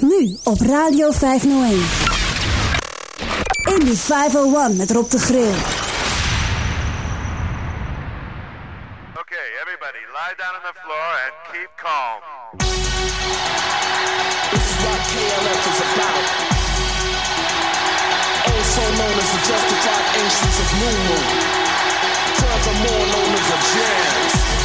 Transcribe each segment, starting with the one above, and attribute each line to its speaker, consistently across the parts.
Speaker 1: Nu op Radio 501. Indie 501 met Rob de Grill.
Speaker 2: Okay, everybody, lie down on the floor and keep calm.
Speaker 3: This is what KLF is about. Also known as the justified ancients of New Moon. Furthermore known as the jams.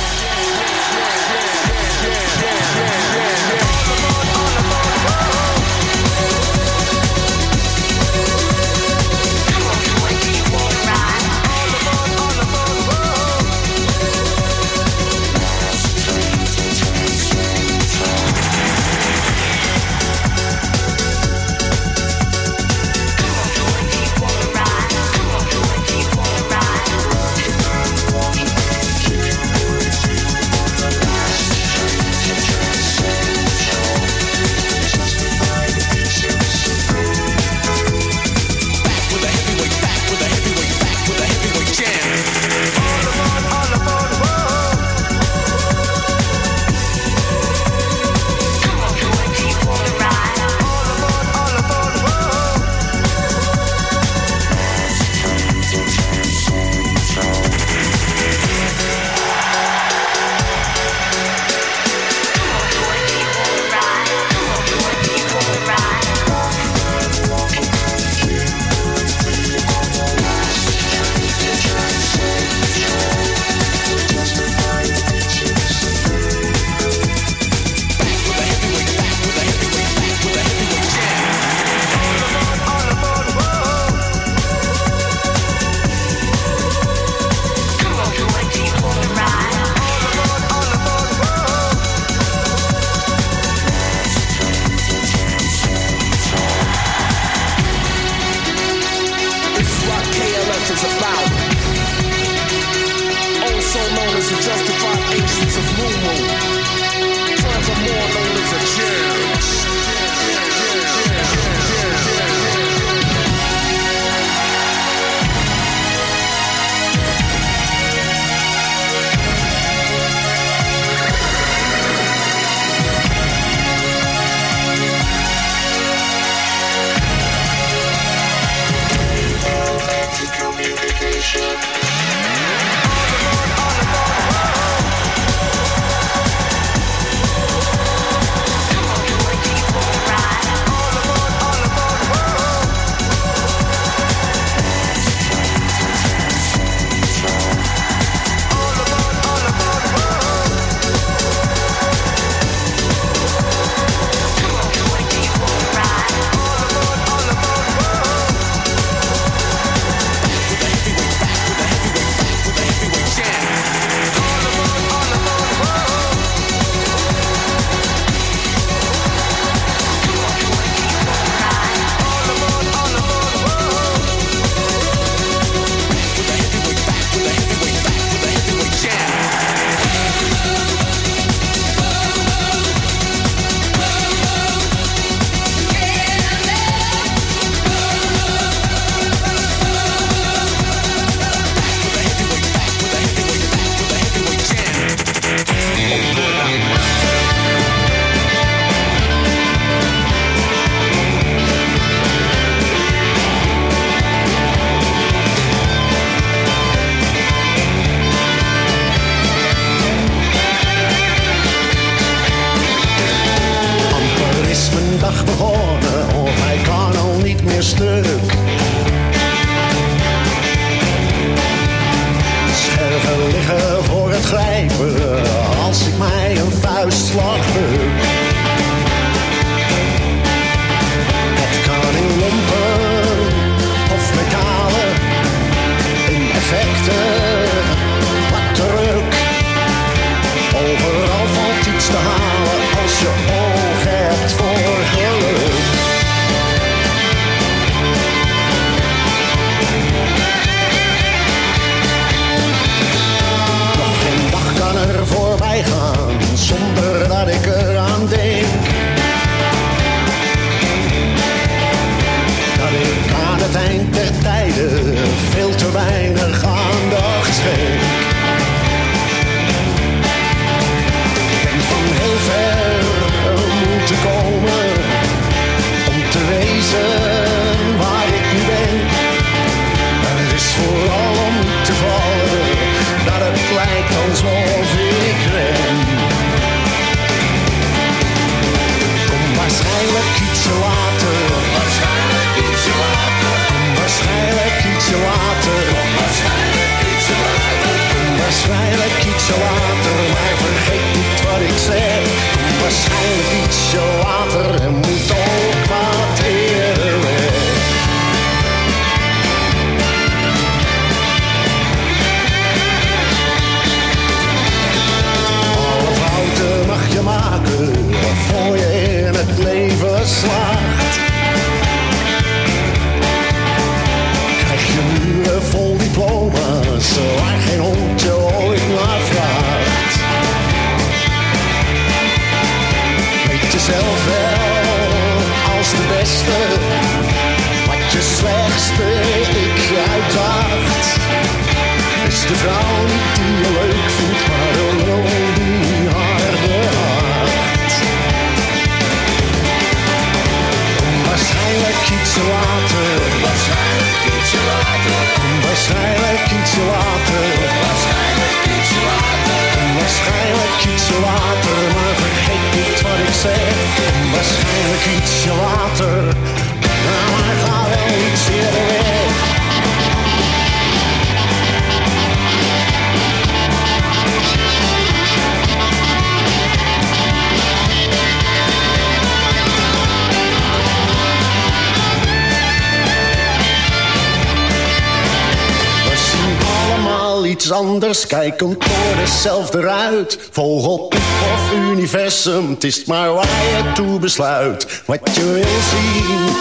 Speaker 4: Anders, kijken door dezelfde ruit. Vogel, piep of universum, het is maar waar je toe besluit. Wat je wil zien,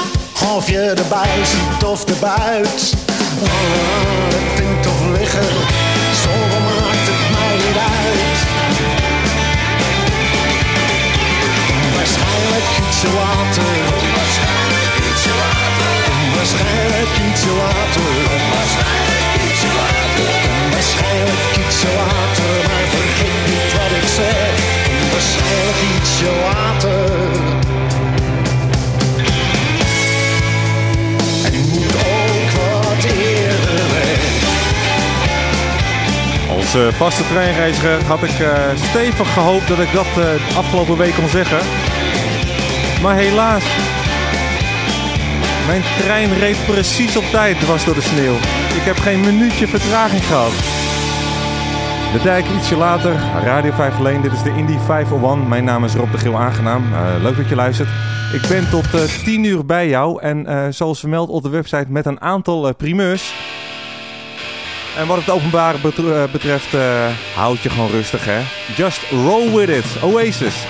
Speaker 4: of je erbij ziet of erbuit. Ah, het tint of liggen, zoveel maakt het mij niet uit. Waarschijnlijk ietsje later. Waarschijnlijk ietsje later. Waarschijnlijk ietsje later.
Speaker 5: Als eh, vaste treinreiziger had ik eh, stevig gehoopt dat ik dat eh, afgelopen week kon zeggen. Maar helaas. Mijn trein reed precies op tijd dwars door de sneeuw. Ik heb geen minuutje vertraging gehad. De dijk ietsje later, Radio 5 alleen. Dit is de Indie 501. Mijn naam is Rob de Geel, aangenaam. Leuk dat je luistert. Ik ben tot eh 10 uur bij jou. En zoals vermeld op de website met een aantal primeurs. En wat het openbare betr- eh, betreft, eh, houd je gewoon rustig hè. Just roll with it. Oasis.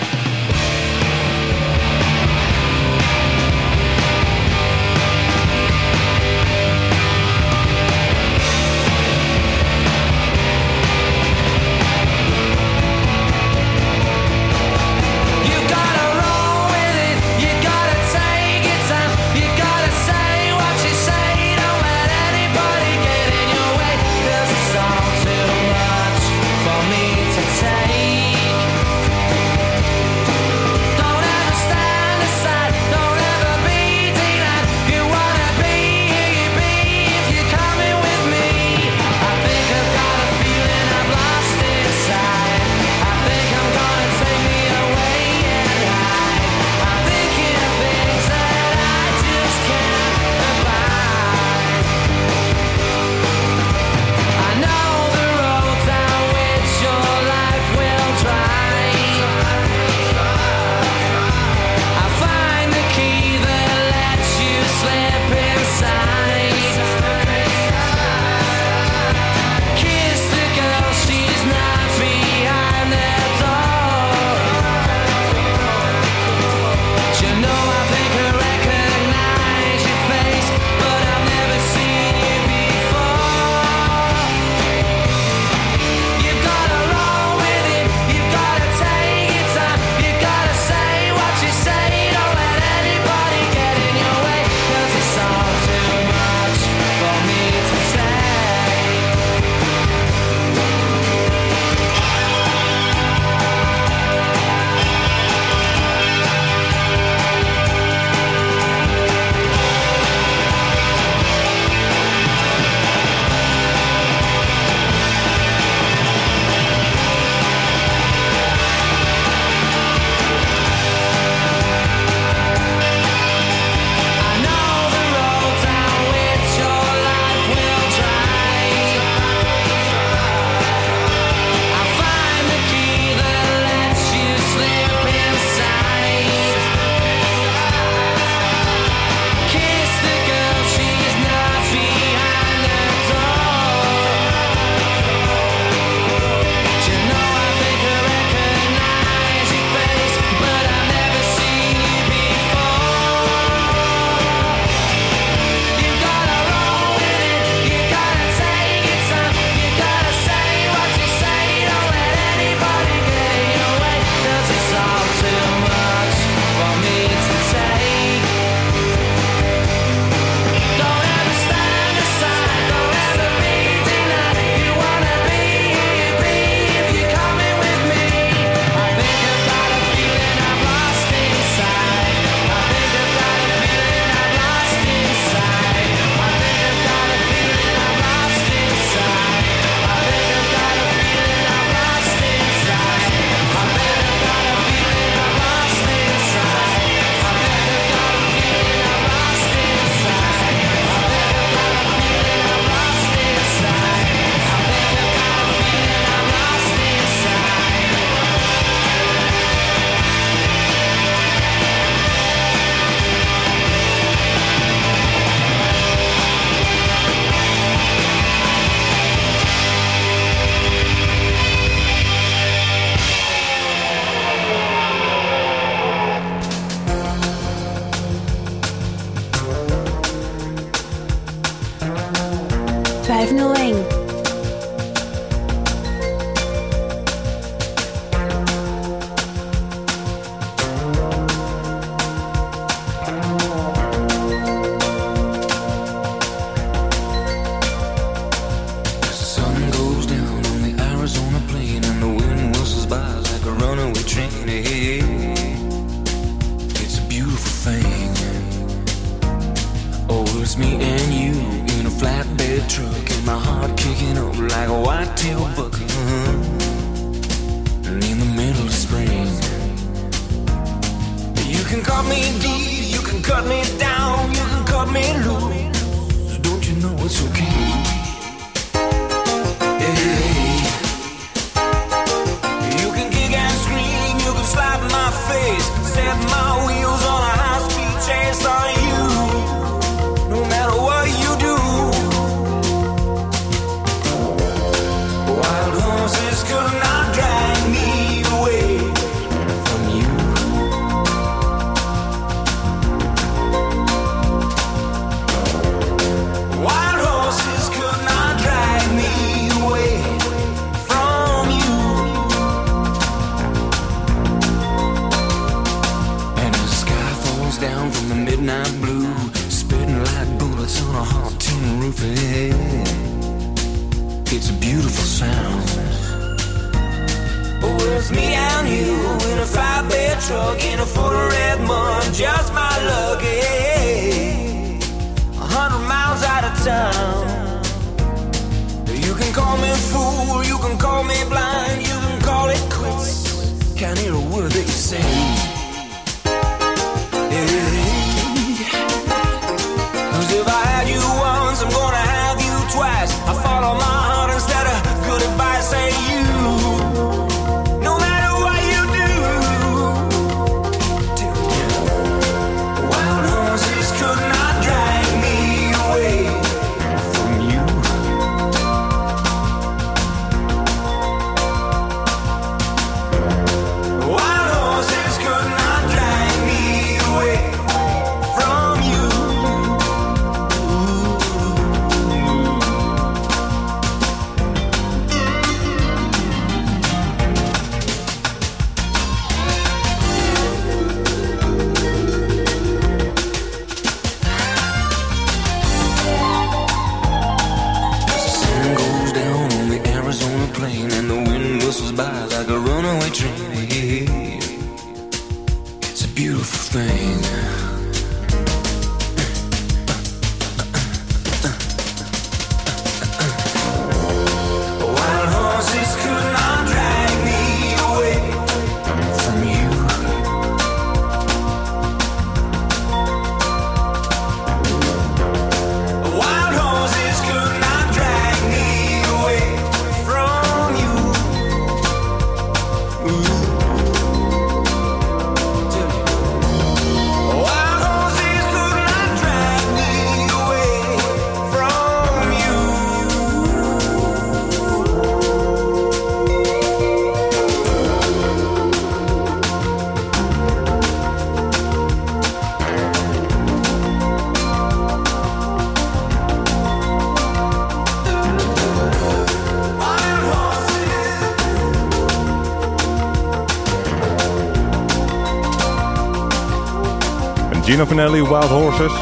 Speaker 5: Gino Vanelli, Wild Horses.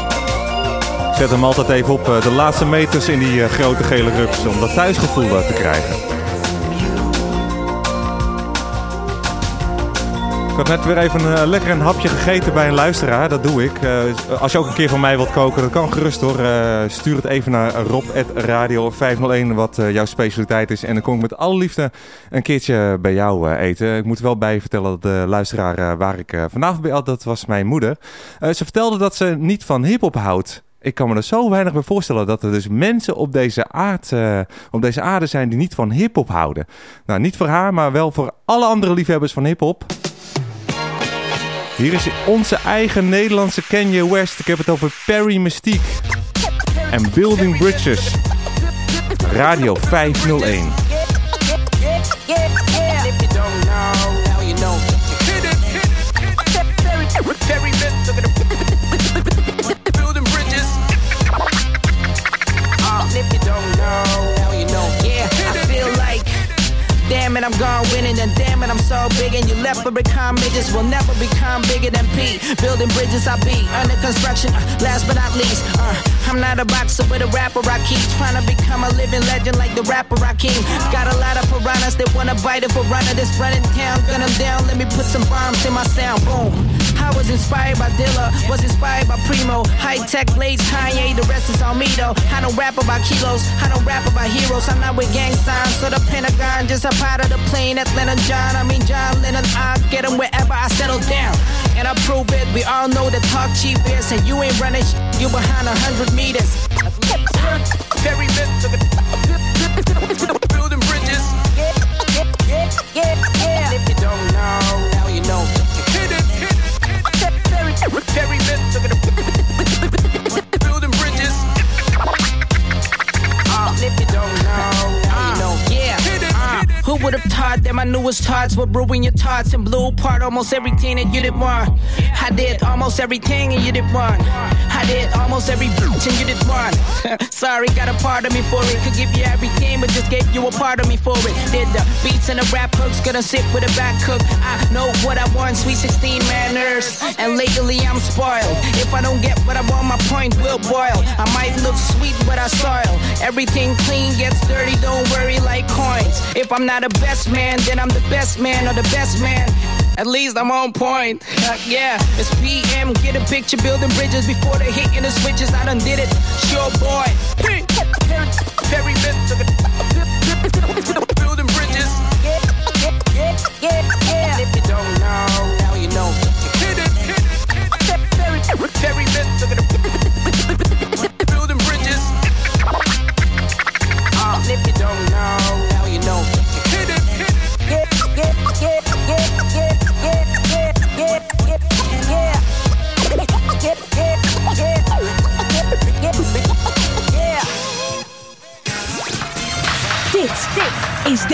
Speaker 5: Zet hem altijd even op eh, de laatste meters in die eh, grote gele rups om dat thuisgevoel eh, te krijgen. Ik had net weer even lekker een hapje gegeten bij een luisteraar. Dat doe ik. Als je ook een keer van mij wilt koken, dat kan gerust hoor. Stuur het even naar rob.radio501 wat eh, jouw specialiteit is. En dan kom ik met alle liefde een keertje bij jou eten. Ik moet wel bij vertellen dat de luisteraar waar ik vanavond bij had, dat was mijn moeder. Eh, ze vertelde dat ze niet van hiphop houdt. Ik kan me er zo weinig bij voorstellen dat er dus mensen op deze, aard, eh, op deze aarde zijn die niet van hiphop houden. Nou, niet voor haar, maar wel voor alle andere liefhebbers van hiphop. Hier is onze eigen Nederlandse Kanye West. Ik heb het over Perry Mystique en Building Bridges. Radio 501.
Speaker 6: And damn it, I'm so big. And you become midgets will never become bigger than P. Building bridges, I be under construction. Uh, last but not least, uh, I'm not a boxer, but a rapper. I keep trying to become a living legend like the rapper Rakim. Got a lot of piranhas that wanna bite it for runner. This running town, gun 'em down. Let me put some bombs in my sound. Boom. I was inspired by Dilla, was inspired by Primo. High tech blades, Kanye, the rest is though. I don't rap about kilos, I don't rap about heroes. I'm not with gang signs, so the Pentagon just a part of the plane. Atlanta John, I mean John Lennon. I get him wherever I settle down. And I prove it, we all know that talk cheap is, and you ain't running sh- you behind a hundred meters. Very. Building bridges. Yeah, yeah, yeah, yeah. If you don't know. Perry Mistique Who would have thought that my newest thoughts would ruin your thoughts and blew apart almost everything that you did want? I did almost everything and you did want. I did almost every bitch and you did one. Sorry, got a part of me for it. Could give you everything, but just gave you a part of me for it. Did the beats and the rap hooks, gonna sit with a back cook. I know what I want, sweet 16 manners. And lately I'm spoiled. If I don't get what I want, my point will boil. I might look sweet, but I soil. Everything clean gets dirty, don't worry like coins. If I'm not a best man, then I'm the best man or the best man. At least I'm on point. Yeah, it's PM. Get a picture, building bridges before they hit in the switches. I done did it. Sure, boy. Very. Building bridges. Yeah, yeah, yeah, yeah,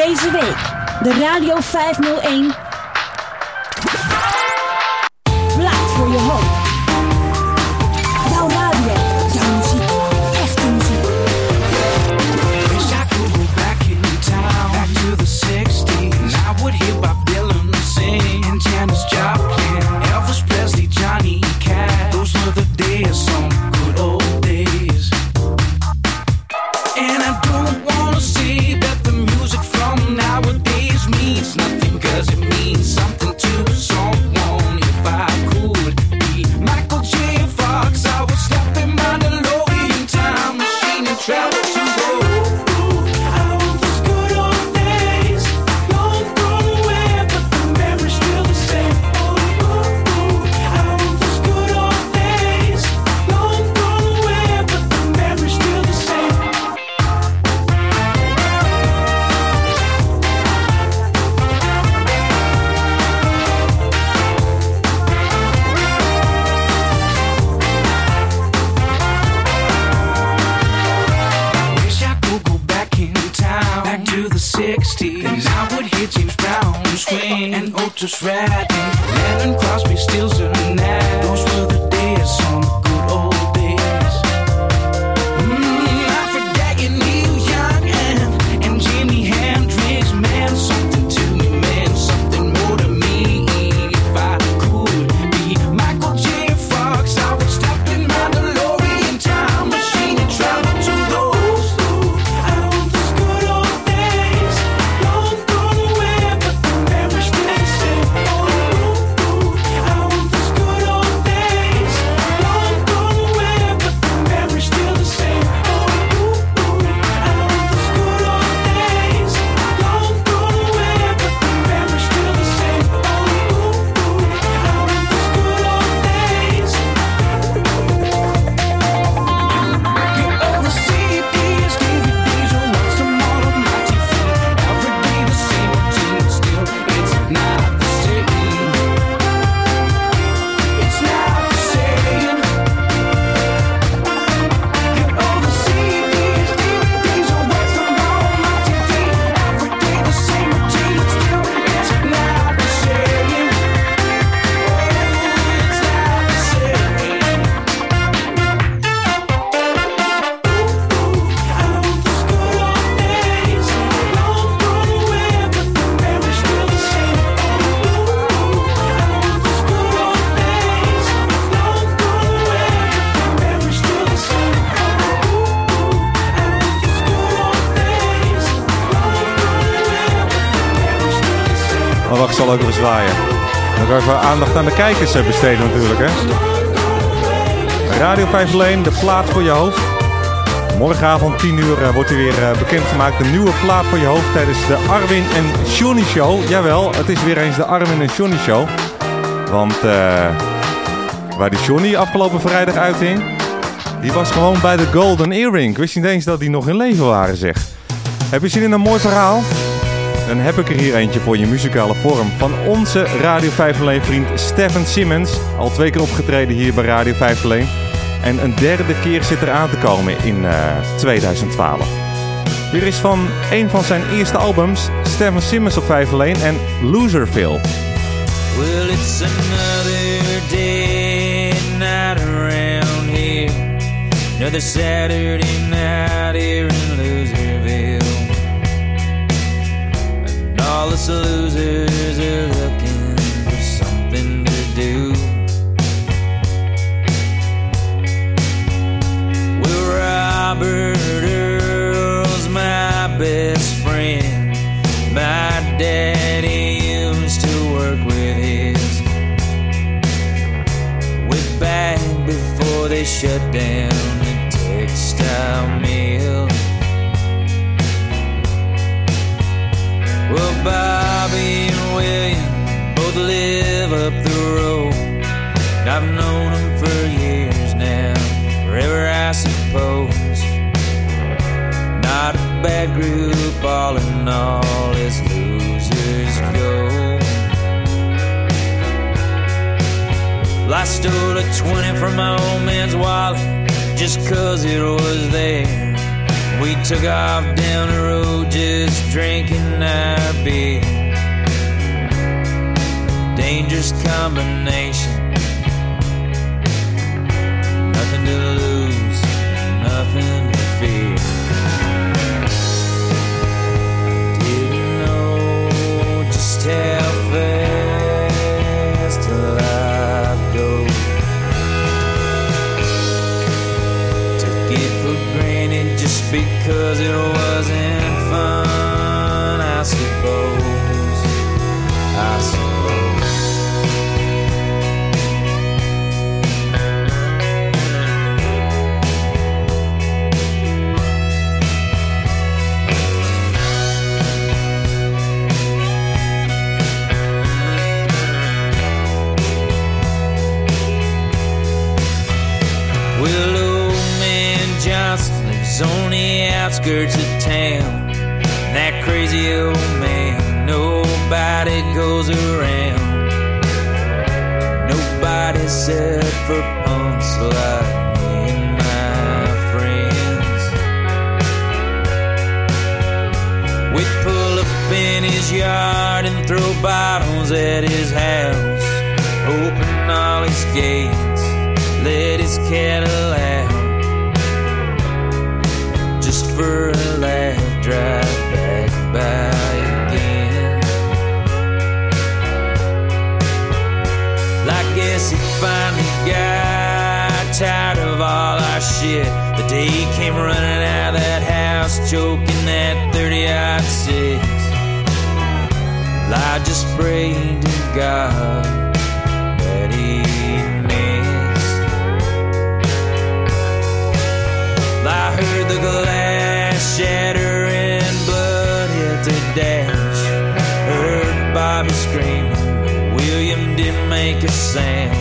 Speaker 7: deze week de Radio 501.
Speaker 5: Zwaaien. Nog even aandacht aan de kijkers eh, besteden natuurlijk, hè. Radio 5 alleen, de plaat voor je hoofd. Morgenavond 10 uur eh, wordt hij weer eh, bekendgemaakt. De nieuwe plaat voor je hoofd tijdens de Arwin en Johnny Show. Jawel, het is weer eens de Arwin en Johnny Show. Want waar die Johnny afgelopen vrijdag uithing... die was gewoon bij de Golden Earring. Ik wist niet eens dat die nog in leven waren, zeg. Heb je zin in een mooi verhaal? Dan heb ik er hier eentje voor je muzikale vorm. Van onze Radio 501 vriend Stefan Simmons. Al twee keer opgetreden hier bij Radio 501. En een derde keer zit er aan te komen in eh, 2012. Hier is van een van zijn eerste albums, Stefan Simmons op 501 en Loserville.
Speaker 8: Well, it's another day, night around here. Another Saturday night here in all us losers are looking for something to do. Well, Robert Earl's my best friend. My daddy used to work with his. Way back before they shut down the textile Bobby and William both live up the road. And I've known them for years now, forever I suppose. Not a bad group, all in all, as losers go. Well, I stole a 20 from my old man's wallet just cause it was there. We took off down just drinking our beer. Dangerous combination. Nothing to lose, nothing to fear. How fast life goes. Took it for granted just because it wasn't outskirts of town. That crazy old man, nobody goes around. Nobody said for punks like in his yard and throw bottles at his house. Open all his gates, let his cattle out. Just for a laugh, drive back by again. I guess he finally got tired of all our shit. The day he came running out of that house, choking that 30 odd six. Well, I just prayed to God. I heard the glass sound.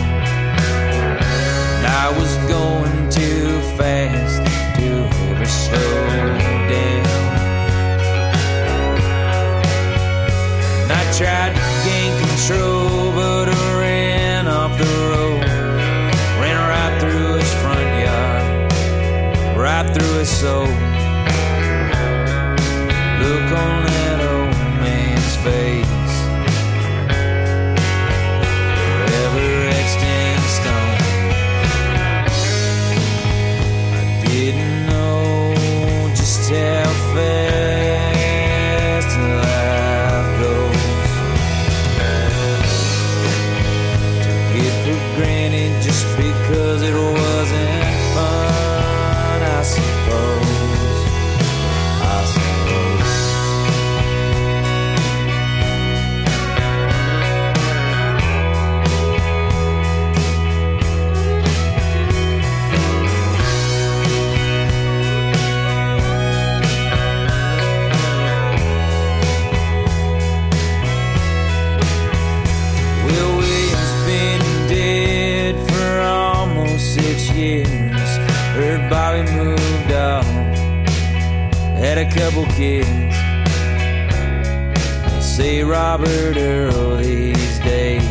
Speaker 8: And I was going too fast to ever slow down. And I tried to gain control, but I ran off the road. Ran right through his front yard, right through his soul. Look on couple kids. They say Robert Earl these days.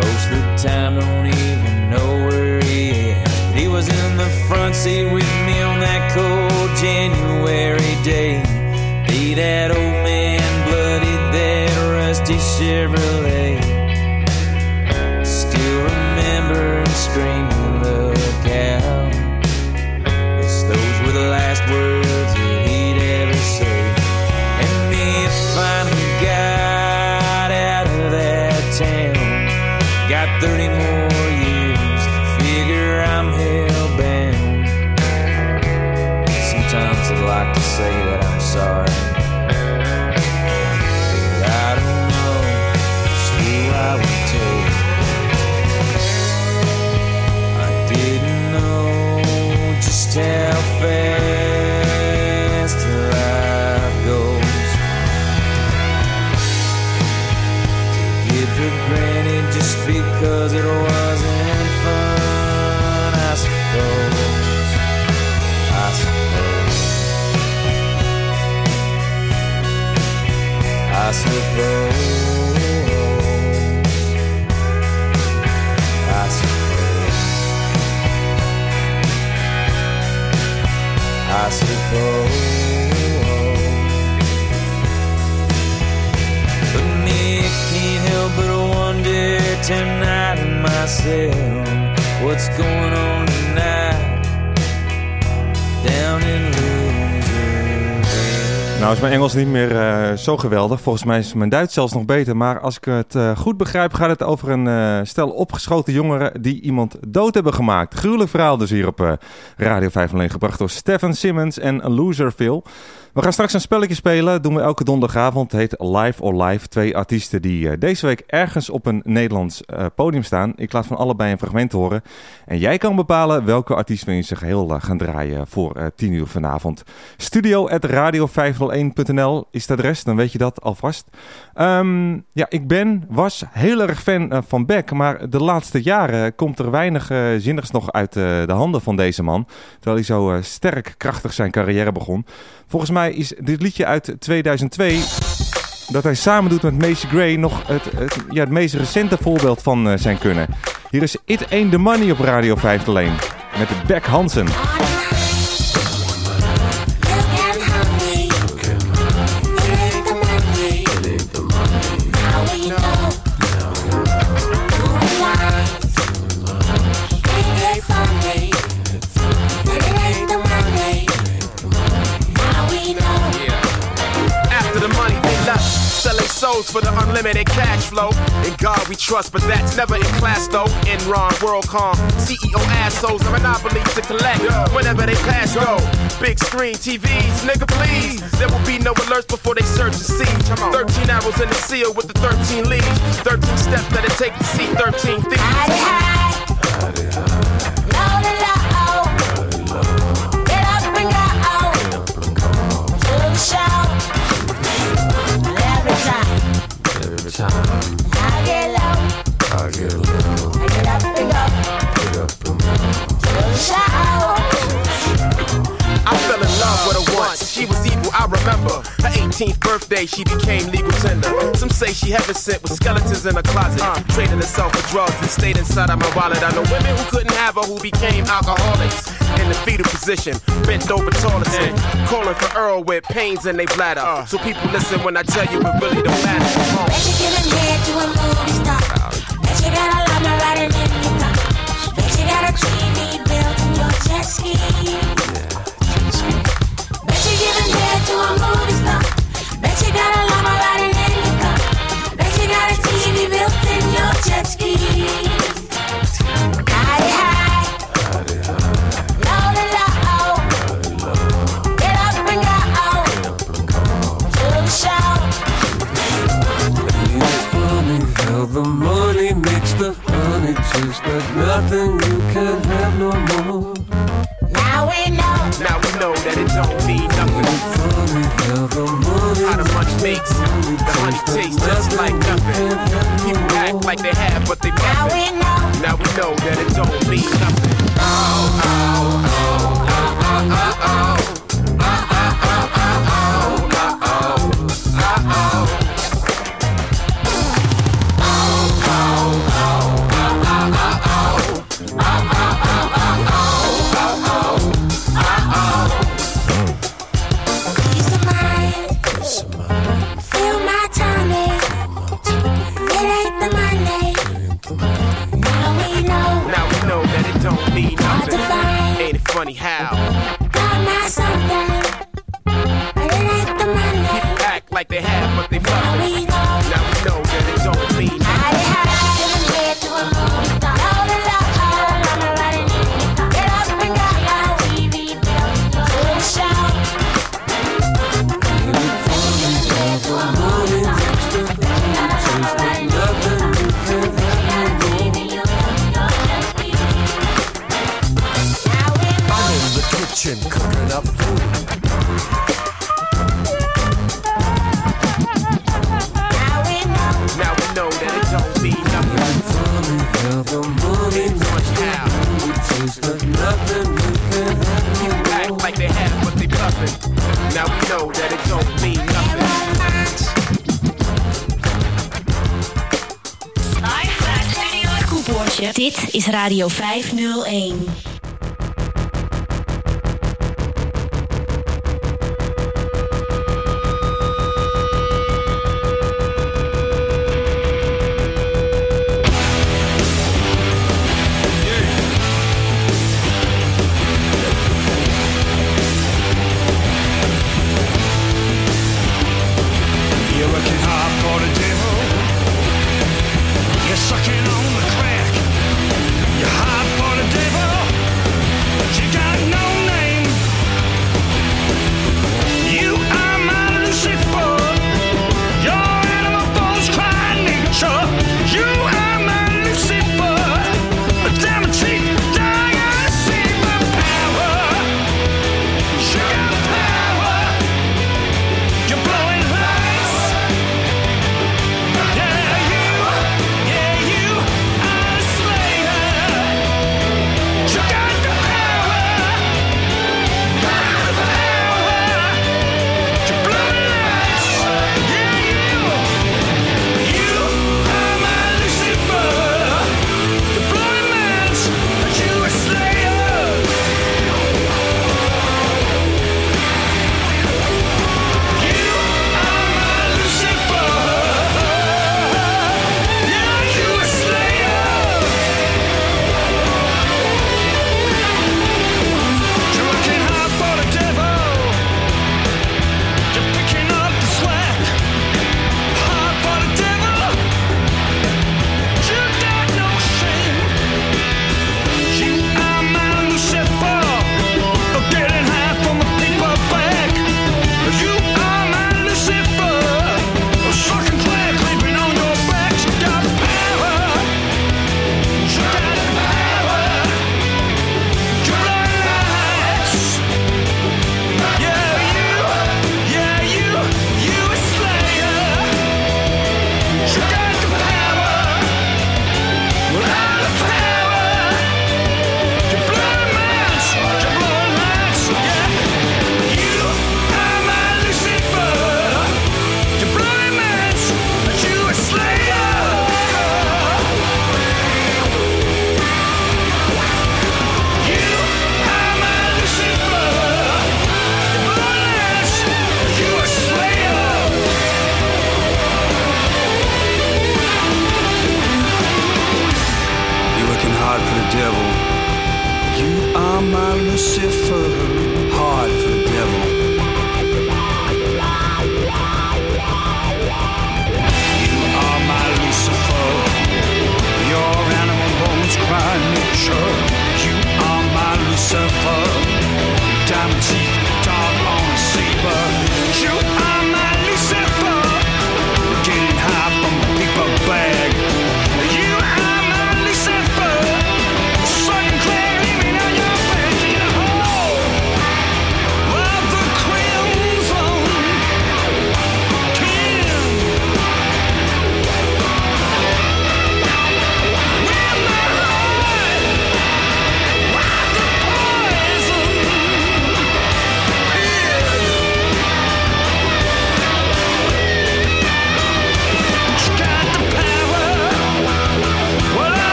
Speaker 8: Most of the time, don't even know where he is. He was in the front seat with me on that cold January day. Be that old myself what's going on
Speaker 5: Nou is mijn Engels niet meer eh, zo geweldig. Volgens mij is mijn Duits zelfs nog beter. Maar als ik het eh, goed begrijp, gaat het over een eh, stel opgeschoten jongeren die iemand dood hebben gemaakt. Gruwelijk verhaal dus hier op Radio 5 alleen gebracht door Stephen Simmons en Loserville. We gaan straks een spelletje spelen. Dat doen we elke donderdagavond. Het heet Live or Live. Twee artiesten die eh, deze week ergens op een Nederlands eh, podium staan. Ik laat van allebei een fragment horen. En jij kan bepalen welke artiest we in zijn geheel eh, gaan draaien voor eh 10 uur vanavond. Studio radio501.nl is het adres. Dan weet je dat alvast. Ehm, ja, ik ben, was heel erg fan van Beck. Maar de laatste jaren komt er weinig zinnigs nog uit de handen van deze man. Terwijl hij zo sterk, krachtig zijn carrière begon. Volgens mij is dit liedje uit 2002 dat hij samen doet met Macy Gray nog het, het, ja, het meest recente voorbeeld van eh, zijn kunnen. Hier is It Ain't The Money op Radio 5 alleen met Beck Hansen.
Speaker 9: Souls for the unlimited cash flow. In God we trust, but that's never in class though. Enron, WorldCom, CEO assholes, a monopoly to collect whenever they pass go. Big screen TVs, nigga please. There will be no alerts before they search and see. 13 arrows in the seal with the 13 leaves. 13 steps that it take to see 13 thieves. I fell in love with her once. She was evil, I remember. Her 18th birthday, she became legal tender. Some say she heaven sent with skeletons in her closet. Uh, Trading herself for drugs and stayed inside of my wallet. I know women who couldn't have her who became alcoholics. In the fetal position, bent over taller than. Calling for Earl with pains in their bladder. Uh. So people listen when I tell you it really don't matter. Uh. Come.
Speaker 10: Bet you giving head to a movie star. Bet you got a llama riding in your car. Bet you got a TV built in your jet ski. Bet you giving head to a movie star. Bet we know.
Speaker 9: Now we know that it don't mean nothing. How the money makes, the honey tastes just like nothing. People act like they have, but they don't.
Speaker 10: Now we know.
Speaker 9: Now we know that it don't mean nothing.
Speaker 7: Oh, oh, oh. Radio
Speaker 11: 5 nu.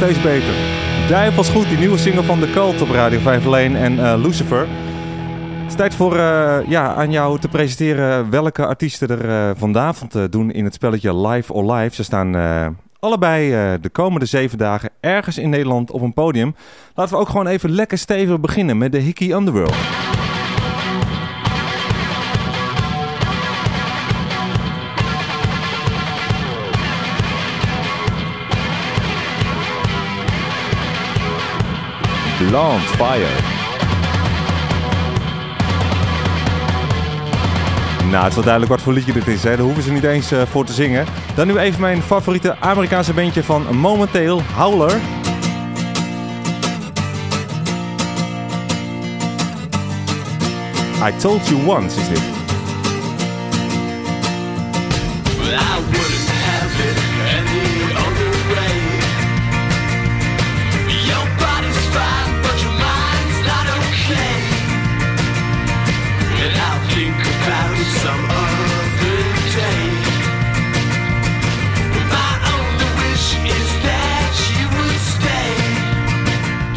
Speaker 11: Steeds beter. Duivels goed, die nieuwe single van The Cult op Radio 501 en eh, Lucifer. Het is tijd voor eh, ja, aan jou te presenteren welke artiesten er eh, vanavond doen in het spelletje Live or Live. Ze staan allebei de komende zeven dagen ergens in Nederland op een podium. Laten we ook gewoon even lekker stevig beginnen met de Hickey Underworld. Blonde Fire. Nou, het is wel duidelijk wat voor liedje dit is. Hè. Daar hoeven ze niet eens eh, voor te zingen. Dan nu even mijn favoriete Amerikaanse bandje van momenteel, Howler. I Told You Once is dit.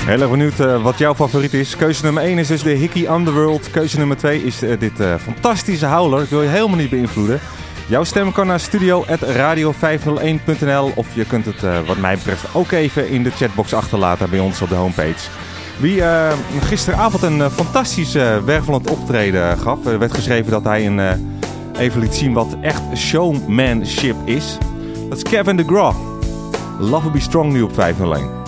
Speaker 11: Heel erg benieuwd eh, wat jouw favoriet is. Keuze nummer 1 is dus de Hickey Underworld. Keuze nummer 2 is eh, dit eh, fantastische Howler. Ik wil je helemaal niet beïnvloeden. Jouw stem kan naar studio.radio501.nl of je kunt het wat mij betreft ook even in de chatbox achterlaten bij ons op de homepage. Wie gisteravond een fantastisch wervelend optreden gaf. Er werd geschreven dat hij een, even liet zien wat echt showmanship is. Dat is Kevin DeGraw. Love Will Be Strong nu op 501.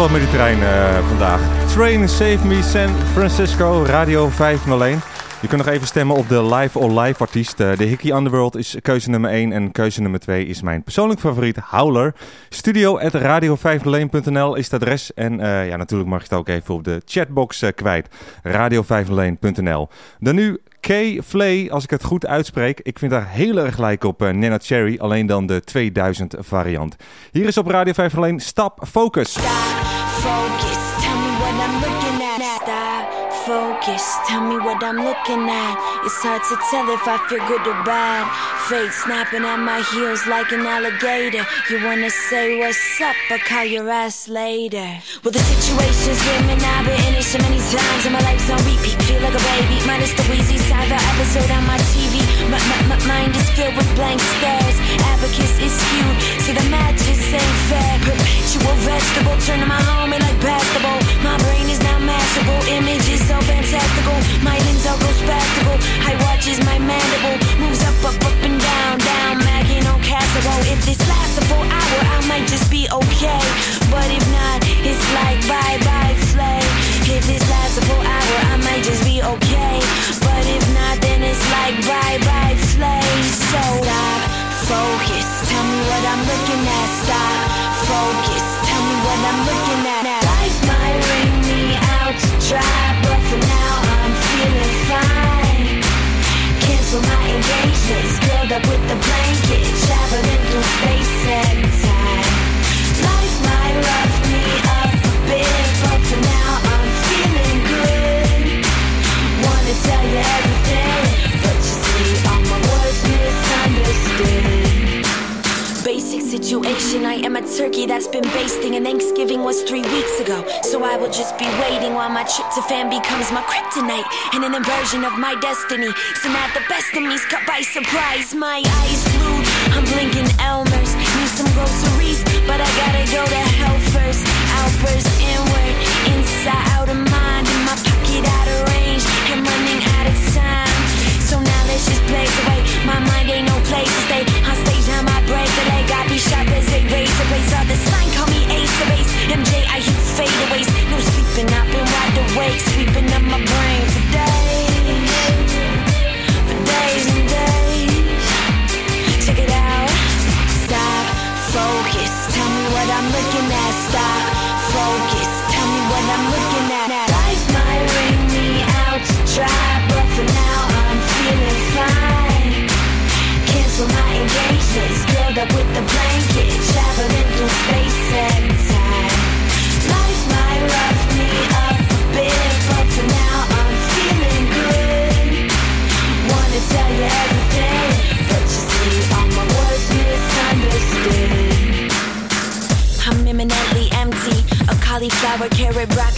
Speaker 5: Wat met die trein eh, vandaag. Train Save Me San Francisco, Radio 501. Je kunt nog even stemmen op de live or live artiest. Eh, de Hickey Underworld is keuze nummer 1 en keuze nummer 2 is mijn persoonlijk favoriet, Howler. Studio at radio501.nl is het adres. En eh, ja, natuurlijk mag je het ook even op de chatbox kwijt. Radio501.nl. Dan nu K. Flay, als ik het goed uitspreek. Ik vind haar heel erg gelijk op eh, Nana Cherry, alleen dan de 2000 variant. Hier is op Radio 501 Stap Focus.
Speaker 10: Focus, tell me focus, tell me what I'm looking at. It's hard to tell if I feel good or bad. Fate snapping at my heels like an alligator. You wanna say what's up, I'll call your ass later. Well, the situation's with me now, been in it so many times, and my life's on repeat. Feel like a baby, minus the wheezy side, episode on my TV. My, my, my mind is filled with blank stares. Abacus is skewed, so the matches ain't fair. Perpetual vegetable, turning my homie like basketball. My brain is irresistible images so fantastical. My limbs all go spastical i watches my mandible. Moves up up up and down down macking on casserole. If this lasts a full hour i might just be okay. But if not it's like bye bye slay. if this lasts a full hour i might just be okay. But if not then it's like bye bye slay. so stop focus. Tell me what i'm looking at. Stop focus. Tell me what i'm looking at dry, but for now I'm feeling fine. Cancel my engagements, curled up with the blanket, traveling through space and time. Life might rough me up a bit, but for now I'm feeling good. Wanna tell you everything, situation, I am a turkey that's been basting, and Thanksgiving was three weeks ago. So I will just be waiting while my tryptophan becomes my kryptonite and an inversion of my destiny. So now the best of me's caught by surprise. My eyes glued, I'm blinking Elmer's. Need some groceries, but I gotta go to hell first. Outburst inward, inside out of mind, in my pocket out of range, and running out of time. So now let's just blaze away. My mind ain't no place to stay.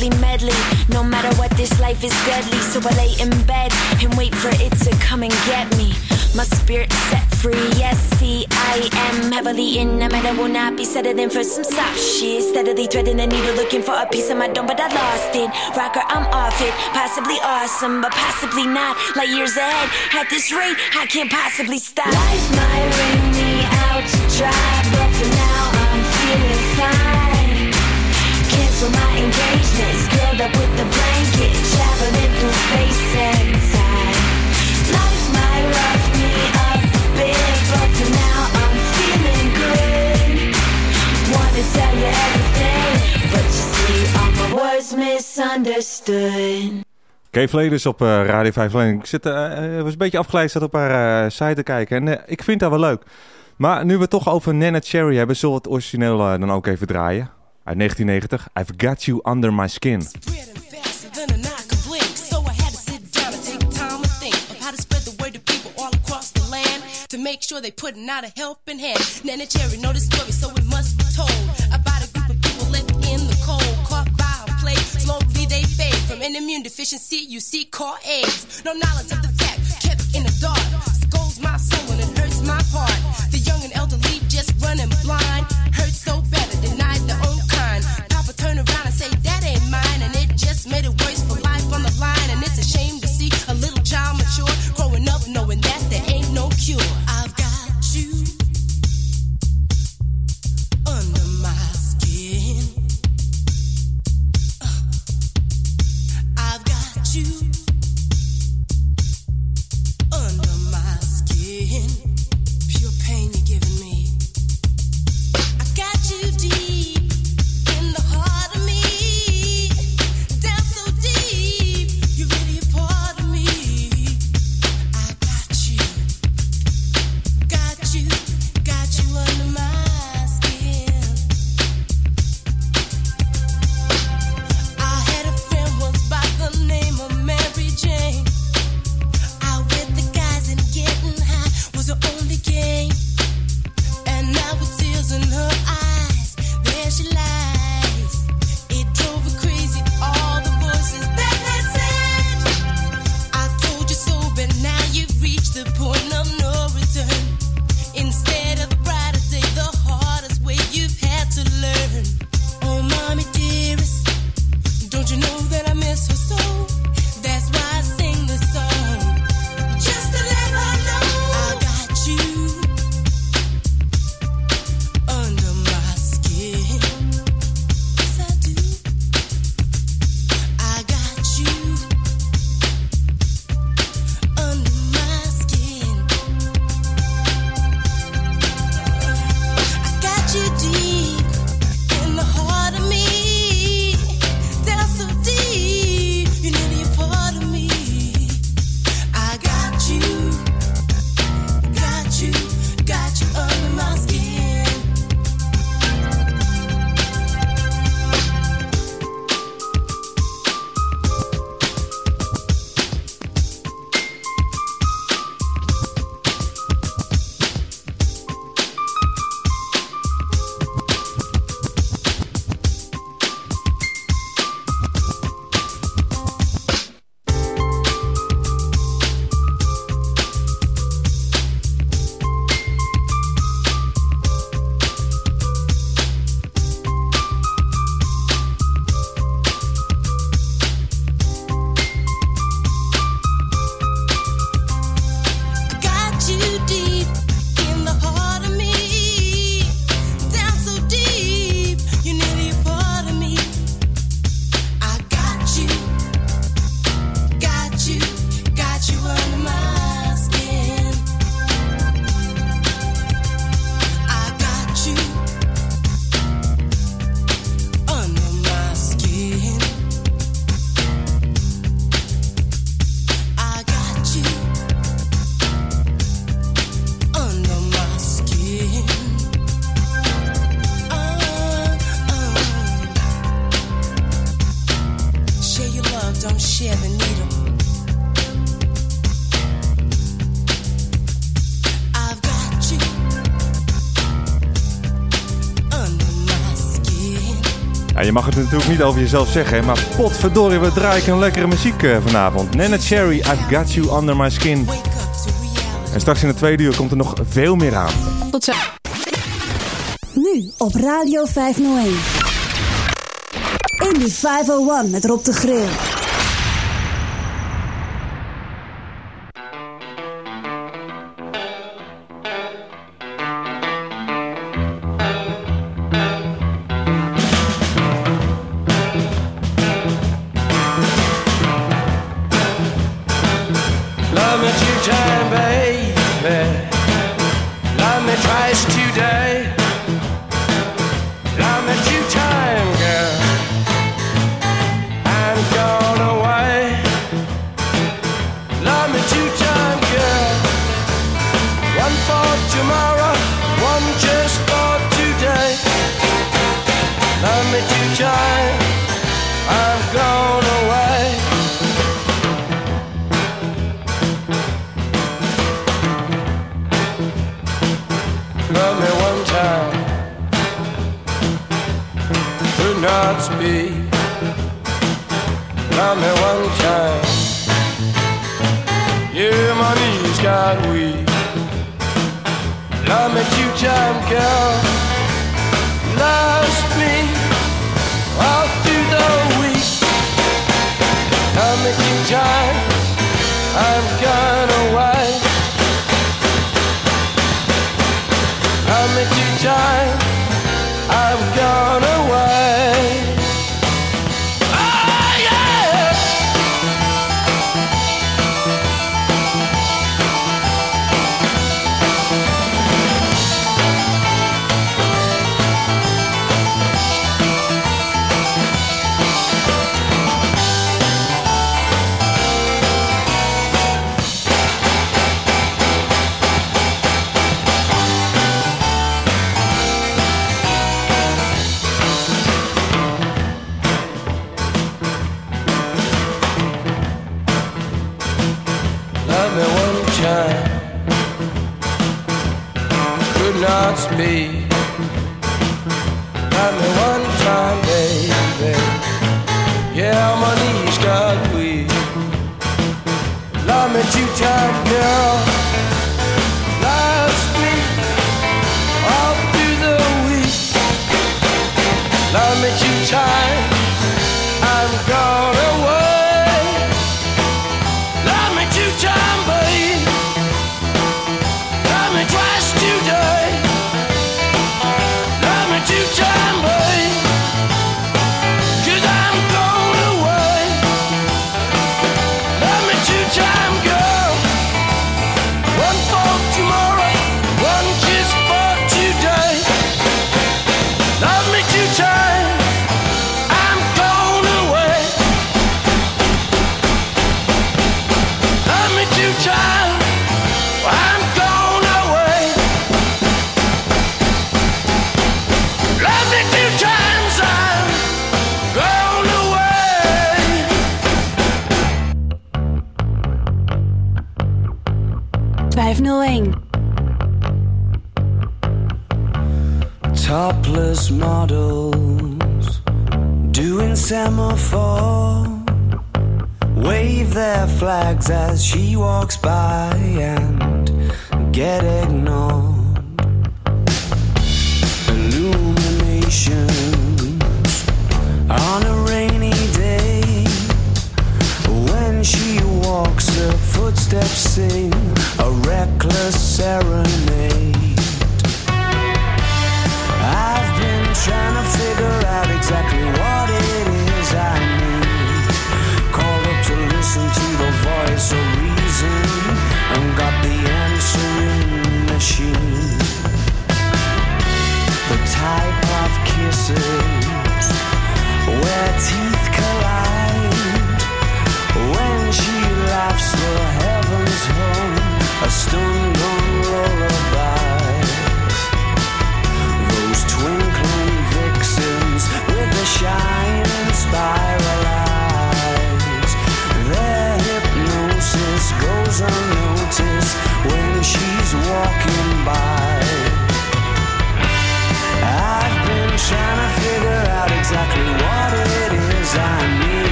Speaker 10: Broccoli medley. No matter what, this life is deadly. So I lay in bed and wait for it to come and get me. My spirit set free. Yes, see, I am heavily in. A matter will not be settling for some soft shit. Steadily threading the needle, looking for a piece of my dome, but I lost it. Rocker, I'm off it. Possibly awesome, but possibly not. Like years ahead, at this rate, I can't possibly stop. Life might me out to dry, but for now Cancel my engagements, curled up with the blanket, traveling through space and time. Life might rough me up a bit, but for now I'm feeling good. Wanna tell you everything, but you see all my words misunderstood.
Speaker 5: Kay Vleders op eh, Radio 5 alleen. Ik zit, eh, was een beetje afgeleid zat op haar eh, site te kijken. En ik vind dat wel leuk. Maar nu we het toch over Nana Cherry hebben, zullen we het origineel dan ook even draaien. Uit 1990. I've Got You Under My Skin.
Speaker 12: to make sure they putting out a helping hand. Neneh Cherry story, so it must be told about a group of people left in the cold, caught by a plague. Slowly they fade from an immune deficiency. You see, caught AIDS. No knowledge of the fact, kept in the dark. Scolds my soul and it hurts my heart. The young and elderly just running blind. Hurt so bad, denied own kind. Papa turn around and say, That ain't mine. And it just made it worse for life on the line. And it's a shame to see a little child mature, growing up knowing that there ain't no cure.
Speaker 5: het natuurlijk niet over jezelf zeggen, maar potverdorie, we draaien een lekkere muziek eh, vanavond. Nanette Cherry, I've Got You Under My Skin. En straks in de tweede uur komt er nog veel meer aan.
Speaker 13: Tot zo. Nu op Radio 501. In die 501 met Rob de Grill.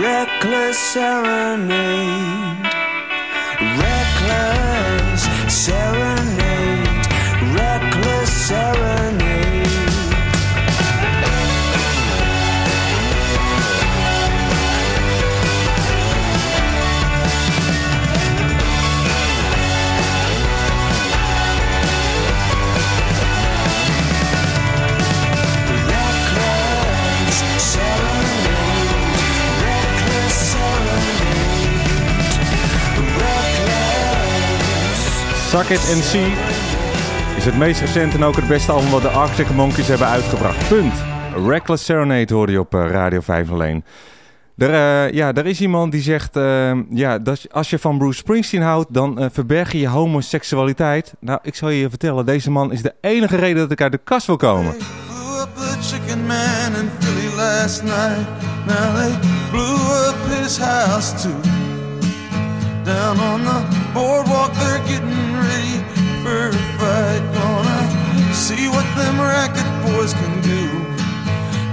Speaker 8: Reckless serenade,
Speaker 5: Suck It and See is het meest recente en ook het beste album wat de Arctic Monkeys hebben uitgebracht. Punt. Reckless Serenade hoorde je op eh, Radio 5 alleen. Er, eh, ja, er is iemand die zegt, eh, ja, dat, als je van Bruce Springsteen houdt, dan verberg je je homoseksualiteit. Nou, ik zal je vertellen, deze man is de enige reden dat ik uit de kast wil komen.
Speaker 14: blew Down on the boardwalk, they're getting ready for a fight. Gonna see what them racket boys can do.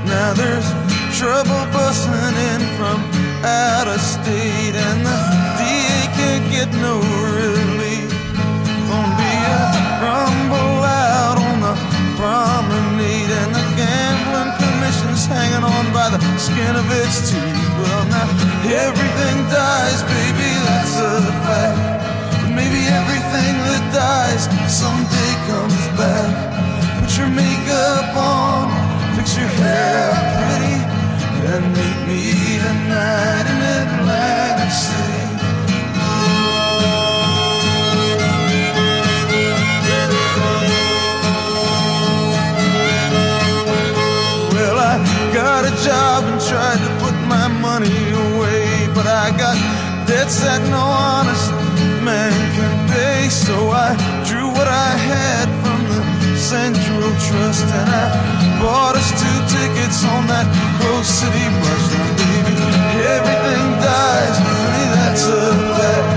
Speaker 14: Now there's trouble busting in from out of state, and the DA can't get no relief. Gonna be a rumble out on the promenade, and the commission's hanging on by the skin of its teeth. Well, now everything dies, baby, that's a fact. But maybe everything that dies someday comes back. Put your makeup on, fix your hair pretty, and meet me tonight in Atlantic City. Job and tried to put my money away, but I got debts that no honest man can pay. So I drew what I had from the Central Trust and I bought us two tickets on that Grove City bus. Now, baby, everything dies, honey, that's a fact.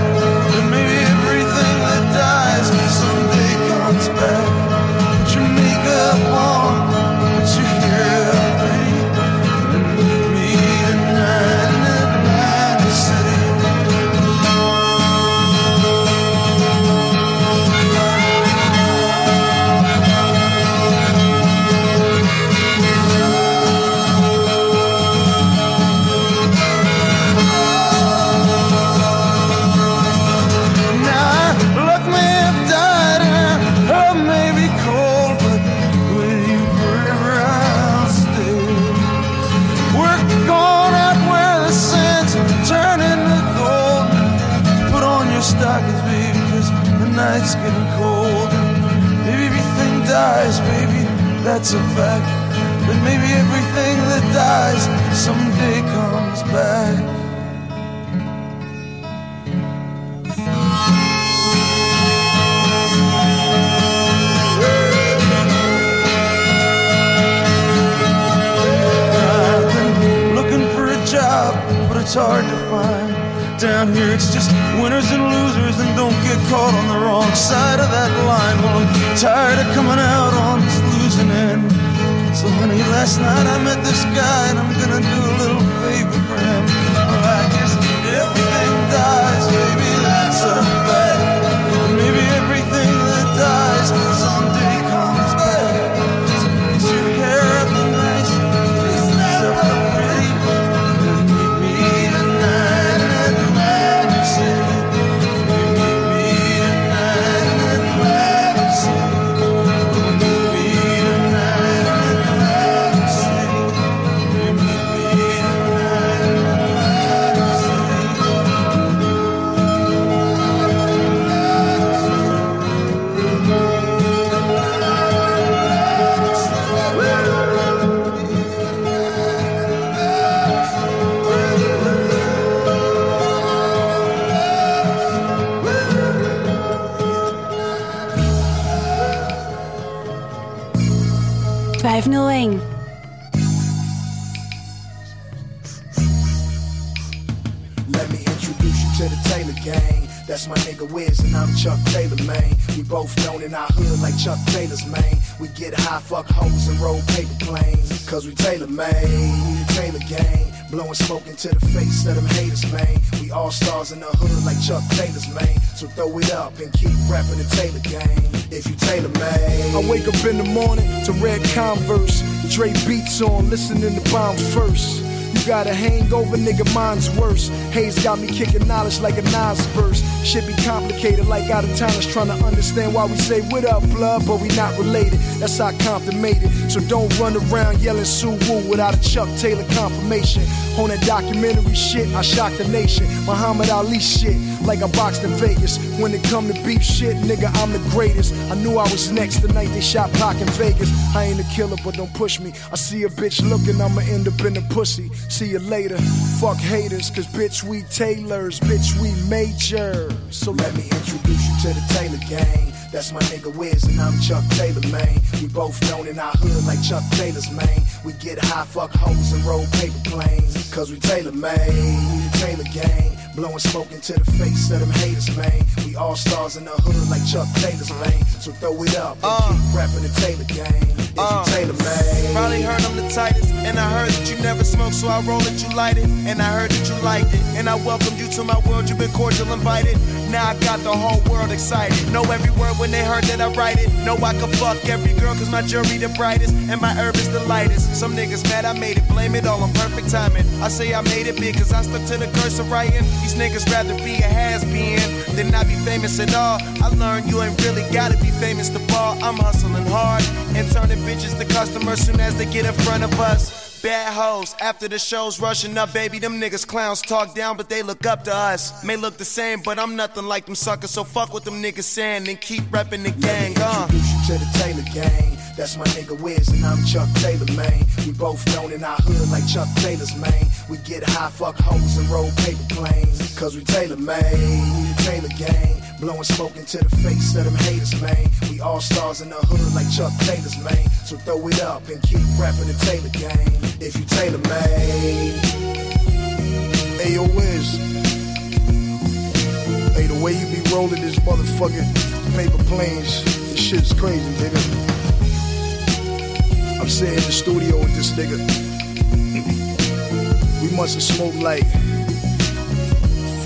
Speaker 14: Dies, baby, that's a fact. But maybe everything that dies someday comes back. I've been looking for a job, but it's hard to find. Down here, it's just winners and losers, and don't get caught on the wrong side of that line. Well, I'm tired of coming out on this losing end. So, honey, last night I met this guy, and I'm gonna do a little favor for him.
Speaker 15: Wiz, and I'm Chuck Taylor, man. We both known in our hood like Chuck Taylor's, man. We get high, fuck hoes, and roll paper planes. Cause we Taylor, man. We the Taylor gang. Blowing smoke into the face of them haters, man. We all stars in the hood like Chuck Taylor's, man. So throw it up and keep rapping the Taylor gang. If you Taylor, man.
Speaker 16: I wake up in the morning to red Converse. Dre beats on, listening to bomb first. You got a hangover, nigga, mine's worse. Hayes got me kicking knowledge like a Nas verse. Shit be complicated like out of towners trying to understand why we say what up, blood, but we not related. That's how Compton made it. So don't run around yelling Sue Woo without a Chuck Taylor confirmation. On that documentary shit, I shocked the nation. Muhammad Ali shit, like I boxed in Vegas. When it come to beef shit, nigga, I'm the greatest. I knew I was next the night they shot Pac in Vegas. I ain't a killer, but don't push me. I see a bitch looking, I'ma end up in the pussy. See you later. Fuck haters, cause bitch, we tailors, bitch, we major.
Speaker 15: So let me introduce you to the Taylor gang. That's my nigga Wiz, and I'm Chuck Taylor, man. We both known in our hood like Chuck Taylor's, man. We get high, fuck hoes, and roll paper planes. Cause we Taylor, man. We the Taylor gang. Blowing smoke into the face of them haters, man. We all stars in the hood like Chuck Taylor's, lane. So throw it up and keep rapping the Taylor gang. If
Speaker 17: Uh,
Speaker 15: Taylor, man.
Speaker 17: Probably heard I'm the tightest, and I heard that you never smoke, so I roll it, you light it, and I heard that you liked it, and I welcomed you to my world, you've been cordial invited. Now I got the whole world excited. Know every word when they heard that I write it. Know I can fuck every girl, cause my jury the brightest, and my herb is the lightest. Some niggas mad I made it, blame it all on perfect timing. I say I made it big, cause I stuck to the curse of writing. These niggas rather be a has been than not be famous at all. I learned you ain't really gotta be famous to ball. I'm hustling hard and turning bitches to customers soon as they get in front of us. Bad hoes, after the show's rushing up, baby, them niggas clowns talk down, but they look up to us. May look the same, but I'm nothing like them suckers, so fuck what them niggas saying and keep repping the gang, uh.
Speaker 15: Introduce you to the Taylor gang. That's my nigga Wiz, and I'm Chuck Taylor, man. We both known in our hood like Chuck Taylor's, man. We get high, fuck hoes, and roll paper planes. Cause we Taylor, man. We the Taylor gang. Blowing smoke into the face of them haters, man. We all stars in the hood like Chuck Taylor's, man. So throw it up and keep rapping the Taylor gang. If you Taylor, man.
Speaker 16: Hey, yo, Wiz. Hey, the way you be rolling this motherfucking paper planes, this shit's crazy, nigga. I'm sitting in the studio with this nigga. We must have smoked like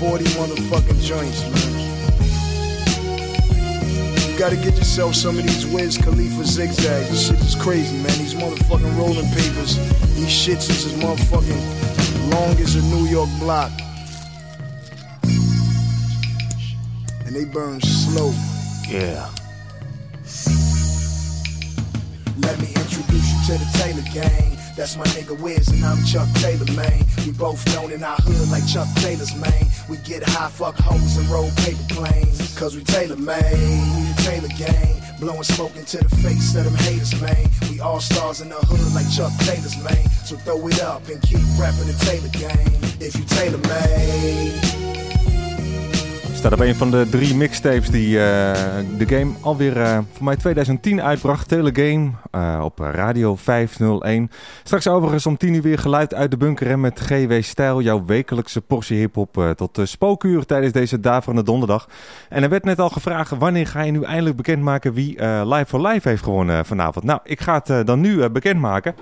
Speaker 16: 40 motherfucking joints, man. Gotta get yourself some of these Wiz Khalifa zigzags. This shit is crazy, man. These motherfucking rolling papers, these shits is as motherfucking long as a New York block. And they burn slow.
Speaker 15: Yeah. Let me introduce you to the Taylor gang. That's my nigga Wiz, and I'm Chuck Taylor, man. We both known in our hood like Chuck Taylor's, man. We get high, fuck hoes, and roll paper planes. Cause we Taylor, man. Taylor gang. Blowing smoke into the face of them haters, man. We all stars in the hood like Chuck Taylor's, man. So throw it up and keep rapping the Taylor gang. If you Taylor, man.
Speaker 5: Staat op een van de drie mixtapes die eh, de game alweer eh, voor mij 2010 uitbracht. Telegame eh op Radio 501. Straks overigens om 10 uur weer geluid uit de bunker en met GW Stijl. Jouw wekelijkse portie hiphop tot de spookuur tijdens deze daverende donderdag. En er werd net al gevraagd wanneer ga je nu eindelijk bekendmaken wie Live for Live heeft gewonnen vanavond. Nou, ik ga het dan nu bekendmaken.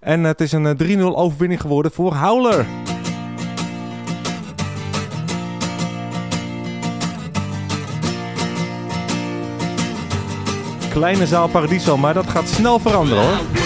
Speaker 5: En het is een eh, 3-0 overwinning geworden voor Howler. Kleine zaal Paradiso, maar dat gaat snel veranderen hoor.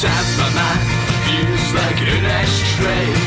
Speaker 18: Sometimes my mind feels
Speaker 8: like an ashtray.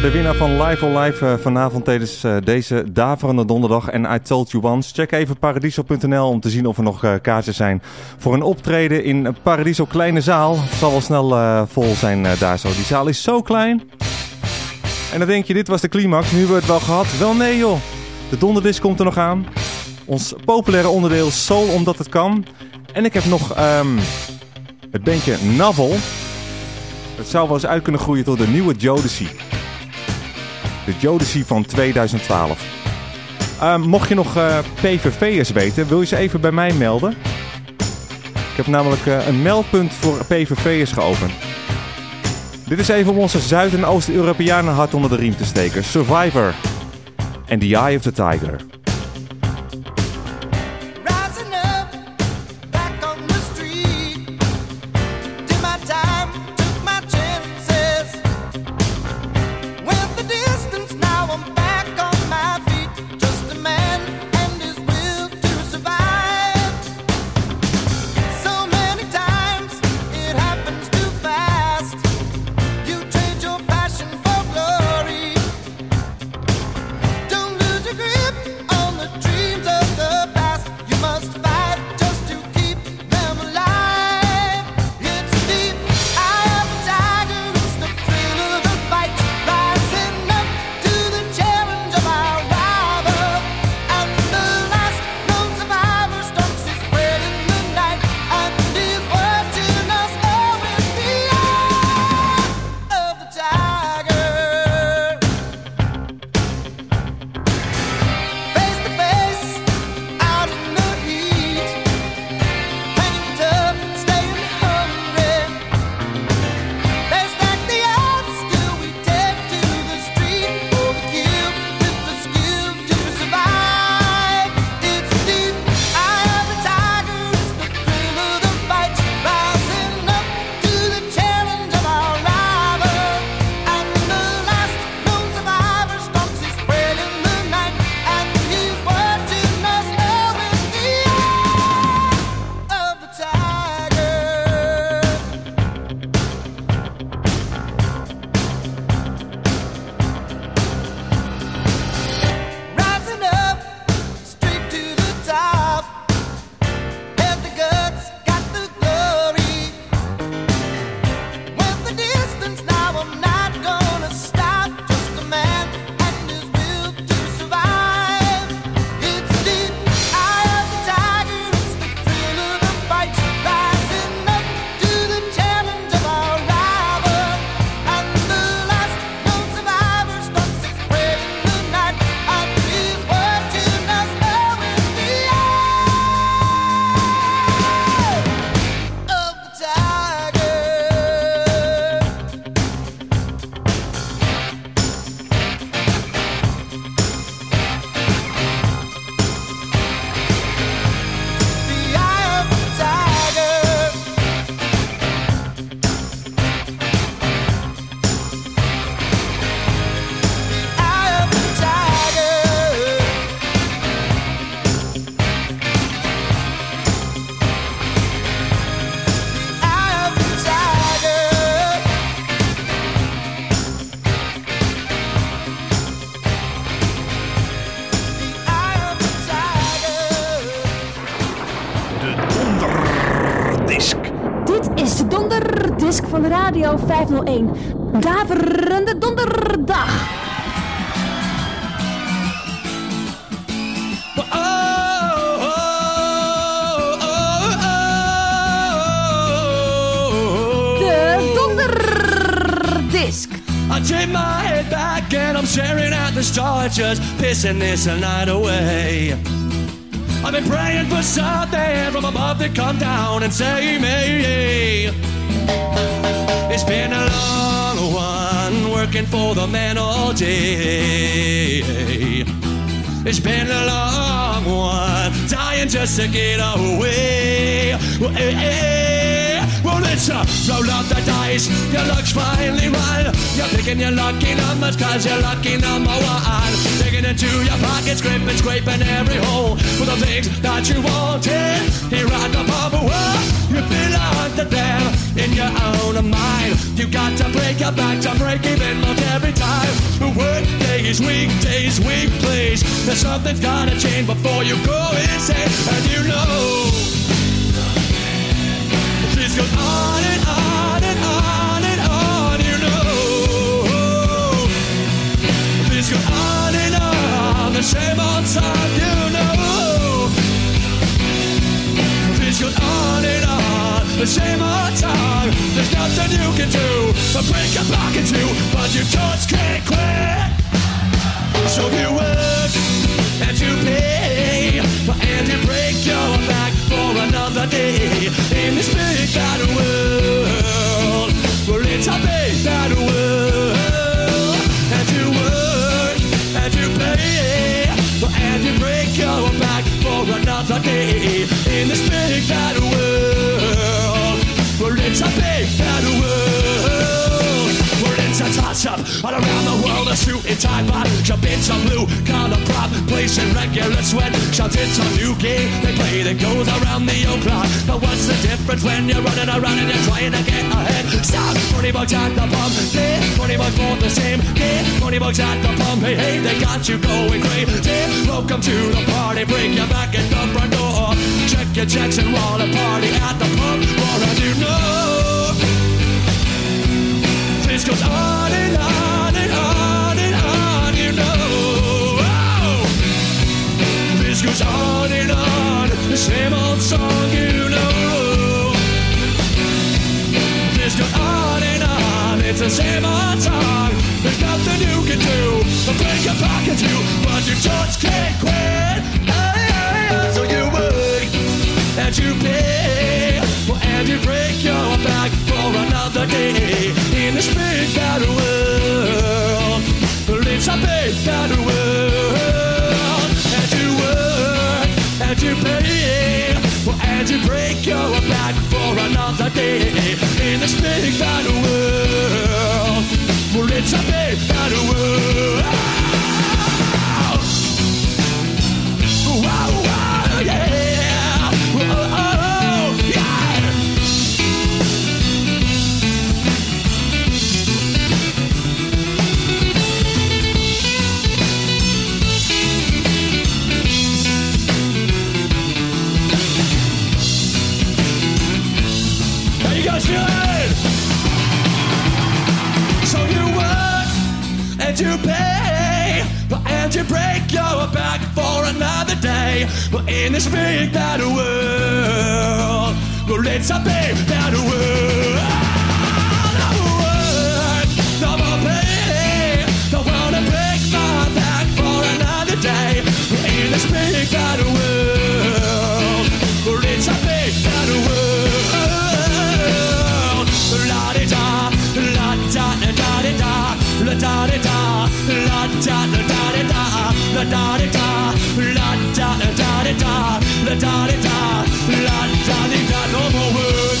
Speaker 5: De winnaar van Live or Live eh, vanavond tijdens eh, deze daverende donderdag. En I Told You Once. Check even paradiso.nl om te zien of er nog eh, kaarten zijn voor een optreden in Paradiso Kleine Zaal. Het zal wel snel vol zijn daar zo. Die zaal is zo klein. En dan denk je, dit was de climax. Nu hebben we het wel gehad. Wel nee joh. De donderdisc komt er nog aan. Ons populaire onderdeel Soul omdat het kan. En ik heb nog ehm, het bandje Navel. Het zou wel eens uit kunnen groeien tot de nieuwe Jodeci. De Jodeci van 2012. Ehm, mocht je nog eh, PVV'ers weten, wil je ze even bij mij melden? Ik heb namelijk eh, een meldpunt voor PVV'ers geopend. Dit is even om onze Zuid- en Oost-Europeanen hard onder de riem te steken. Survivor. En The Eye of the Tiger.
Speaker 1: Radio 501. Daverende donderdag. De donderdisc.
Speaker 19: I take my head back and I'm staring at the stars, just pissing this night away. I've been praying for something from above to come down and save me. It's been a long one, working for the man all day. It's been a long one, dying just to get away. Well, eh, eh, well roll up the dice. Your luck's finally run. You're picking your lucky numbers cause you're lucky number one. Digging into your pockets, scraping, scraping every hole for the things that you wanted. Here at the bubble world, you belong to them in your own mind. You got to break your back to break even most every time. Work days, weekdays, week please. There's something's gotta change before you go insane. And you know The same old song. There's nothing you can do break back but you just can't quit. So you work and you pay and you back for another day in this big bad world. Well, it's a big bad world. And you work and you pay and you break your back for another day in this big bad world. Well, it's a big bad world. Up all around the world. A suit and tie bot, jump into blue collar prop, place in regular sweat. Shout it's a new game they play that goes around the o'clock. But what's the difference when you're running around and you're trying to get ahead? Stop, 20 bucks at the pump, yeah, 20 bucks for the same, yeah, 20 bucks at the pump, hey, hey, they got you going crazy. Welcome to the party, break your back at the front door. Check your checks and a party at the pump. What do you know? This goes on and on and on and on, you know. Oh! This goes on and on, the same old song, you know. This goes on and on, it's the same old song. There's nothing you can do but break your in two, but you just can't quit. So you work and you pay, well, and you break your another day in this big bad world. It's a big bad world, and you work and you pay, and you break your back for another day in this big bad world. It's a big bad world. For another day. But in this big bad world, well, it's a big bad world. No more pay. Don't wanna break my back for another day. But in this big bad world, well, it's a big bad world. La di da, la da da da da, la da da, la da da da da, la da di da, la da da da di da, la da di da, la da di da. No more work,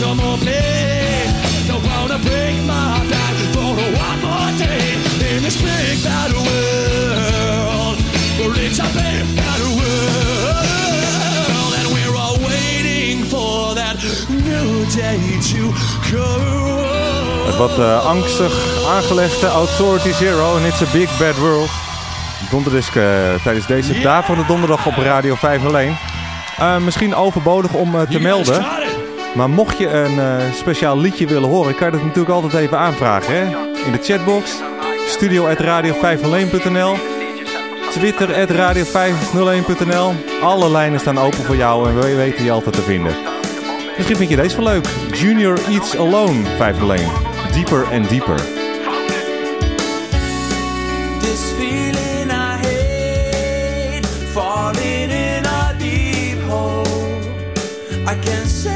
Speaker 19: no more play. Don't wanna break my back for one more day in this big bad world. Well, it's a big bad world, and we're all waiting for that new day to come.
Speaker 5: Wat eh, angstig aangelegde Authority Zero en It's a Big Bad World. Donderdisk eh, tijdens deze dag van de donderdag op Radio 501. Eh, misschien overbodig om eh, te melden. Maar mocht je een speciaal liedje willen horen, kan je dat natuurlijk altijd even aanvragen. Hè? In de chatbox, studio.radio501.nl, Twitter radio501.nl. Alle lijnen staan open voor jou en we weten je altijd te vinden. Misschien vind je deze wel leuk. Junior Eats Alone 501. Deeper and Deeper.
Speaker 20: I can save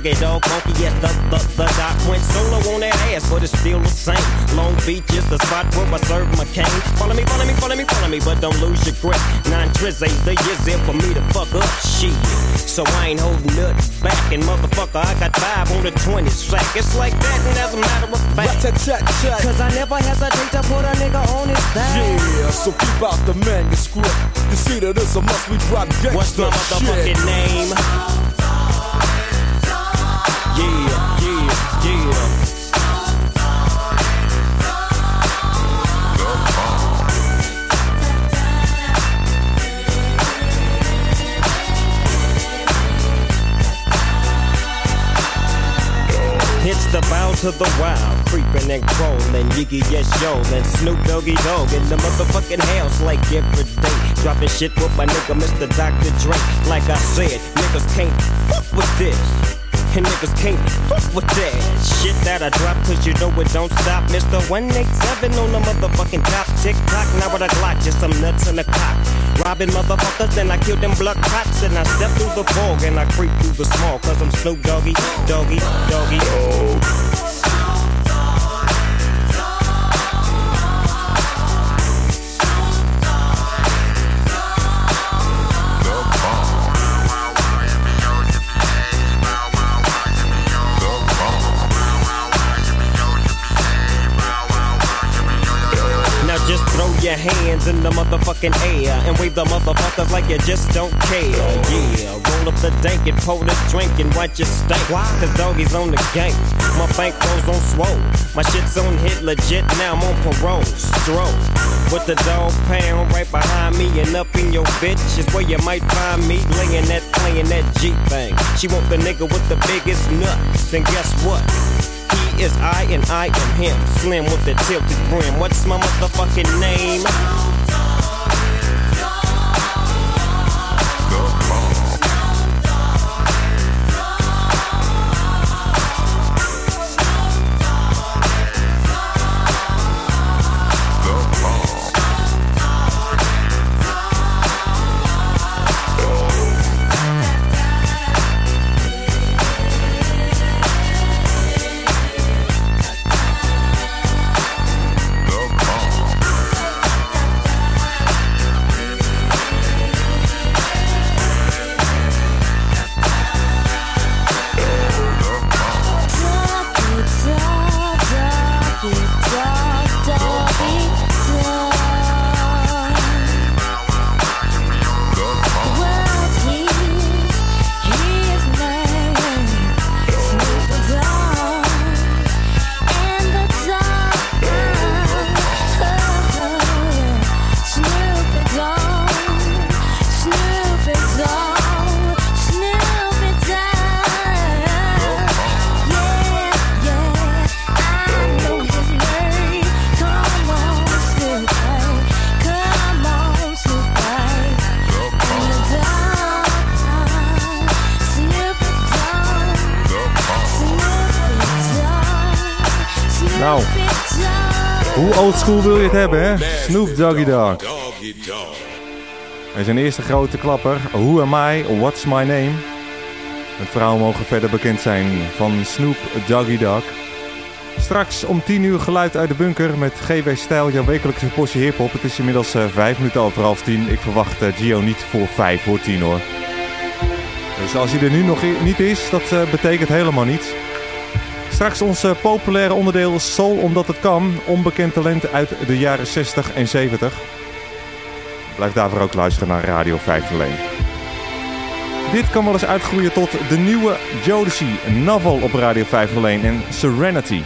Speaker 21: Doggy Dogg, funky yes, the, the, the doc went solo on that ass, but it's still the same. Long Beach is the spot where I serve my cane. Follow me, follow me, follow me, follow me, but don't lose your grip. Nine tris ain't the years in for me to fuck up shit. So I ain't holding nothing back, and motherfucker, I got five on the 20 sack. It's like that, and as a matter of fact, cause I never hesitate to put a nigga on his back.
Speaker 3: Yeah, so keep out the manuscript. You see that it's a must we drop gangsta
Speaker 21: What's my motherfucking
Speaker 3: shit.
Speaker 21: name? To the wild, creeping and crawling, Yiggy yes yo, and Snoop Doggy Dogg in the motherfucking house like every day. Dropping shit with my nigga Mr. Dr. Dre. Like I said, niggas can't fuck with this. And niggas can't fuck with that shit that I drop, cause you know it don't stop. Mr. 187 on the motherfucking top. Tick tock, now with a Glock, just some nuts in the cock. Robbing motherfuckers, then I kill them blood cops. And I step through the fog and I creep through the small, cause I'm Snoop Doggy, Doggy, Doggy. Now hands
Speaker 22: in the motherfucking air and wave the motherfuckers like you just don't care. Yeah, roll up the dank and pour the drink and watch you stank. Cause doggies on the gang. My bank rolls on swole. My shit's on hit legit, now I'm on parole. Stroke. With the dog pound right behind me and up in your bitch is where you might find me laying that, playing that G thing. She want the nigga with the biggest nuts, and guess what? He is I and I am him. Slim with the tilted brim. What's my motherfucking name?
Speaker 5: Snoop Doggy Dogg. En zijn eerste grote klapper, Who Am I, What's My Name? Het verhaal mogen verder bekend zijn van Snoop Doggy Dogg. Straks om 10 uur geluid uit de bunker met GW Stijl, jouw wekelijkse portie hiphop. Het is inmiddels eh, 5 minuten over half 10. Ik verwacht eh, Gio niet voor 5 voor 10 hoor. Dus als hij er nu nog niet is, dat eh, betekent helemaal niets. Straks ons eh, populaire onderdeel Soul Omdat Het Kan. Onbekend talent uit de jaren 60 en 70. Blijf daarvoor ook luisteren naar Radio 501. Dit kan wel eens uitgroeien tot de nieuwe Jodeci Novel op Radio 501 en Serenity.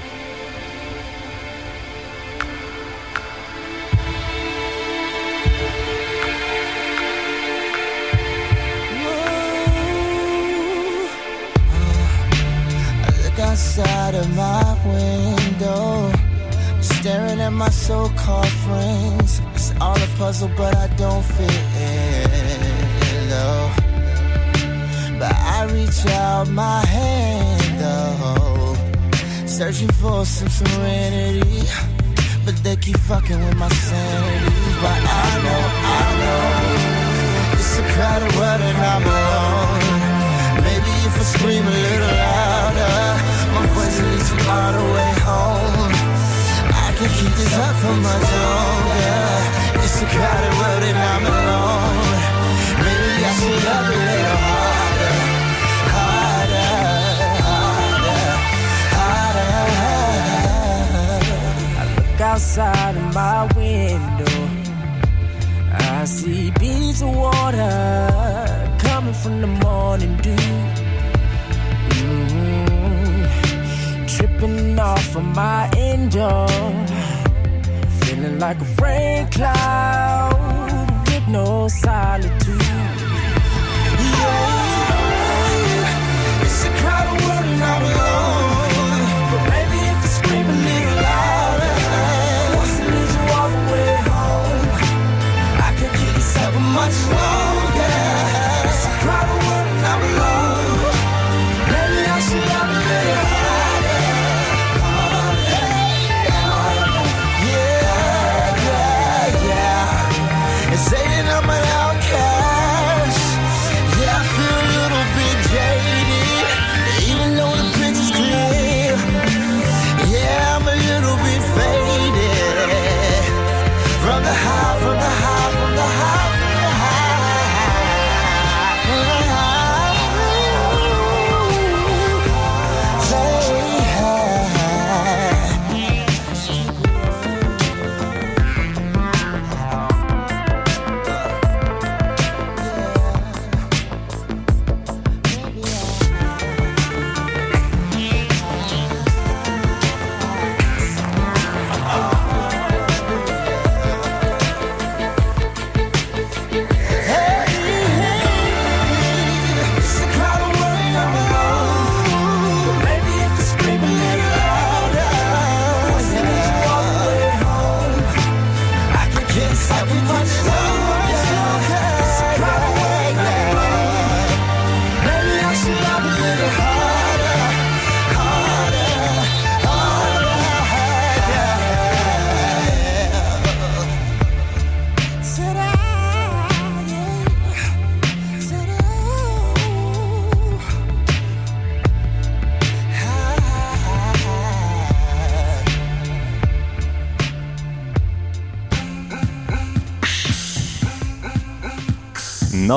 Speaker 11: My so-called friends. It's all a puzzle, but I don't fit in. No. But I reach out my hand, though, searching for some serenity. But they keep fucking with my sanity. But I know, I know, it's a crowded world and I'm alone. Maybe if I scream a little louder, my voice will lead you all the way home. Keep this up for my longer.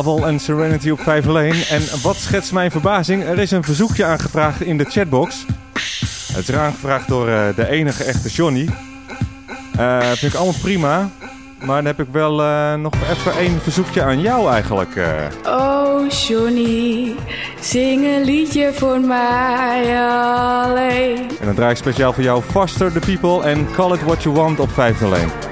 Speaker 11: Novel en Serenity op 5 Lane. En wat schetst mijn verbazing? Er is een verzoekje aangevraagd in de chatbox. Het is aangevraagd door eh, de enige echte Johnny. Uh, vind ik allemaal prima. Maar dan heb ik wel eh, nog even één verzoekje aan jou eigenlijk.
Speaker 23: Oh Johnny, zing een liedje voor mij alleen.
Speaker 11: En dan draai ik speciaal voor jou Faster the People en Call It What You Want op 5
Speaker 24: Lane.